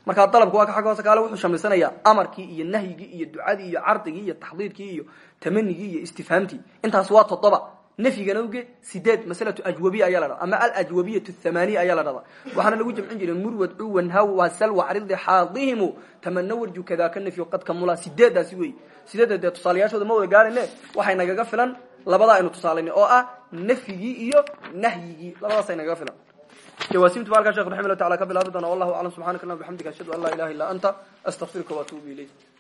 Markaa dalabku waa ka xagga hoose kaale wuxuu shamlisanaya amarkii iyo nahyigii iyo ducadii iyo cardigii iyo taxdiidkii iyo tamanigii iyo istifhaamtii intaas waa toddoba. Nafyigana uge sideed maslatu ajwabiya ayaa la dhada ama alajwabiyat thamaniya ayaa la dhahdaa. Waxaana lagu jamcin jiray murwad cuwan haw wasal wacridi xaadihimu tamana warju kadaka nafyu qad kamula sideedaasi wey sideedda dee tusaalayaashooda ma wada gaarayne waxay nagaga filan labadaa aynu tusaalayna oo ah nafyigii iyo nahyigii. Labadaasay nagaga filan. Jawaasimtu ba halkaa shekh taala ka wallahu aclam subxanaka allah bxamdika ashhadu an laa ilaha illa anta astaqfiruka waatuubu ilayk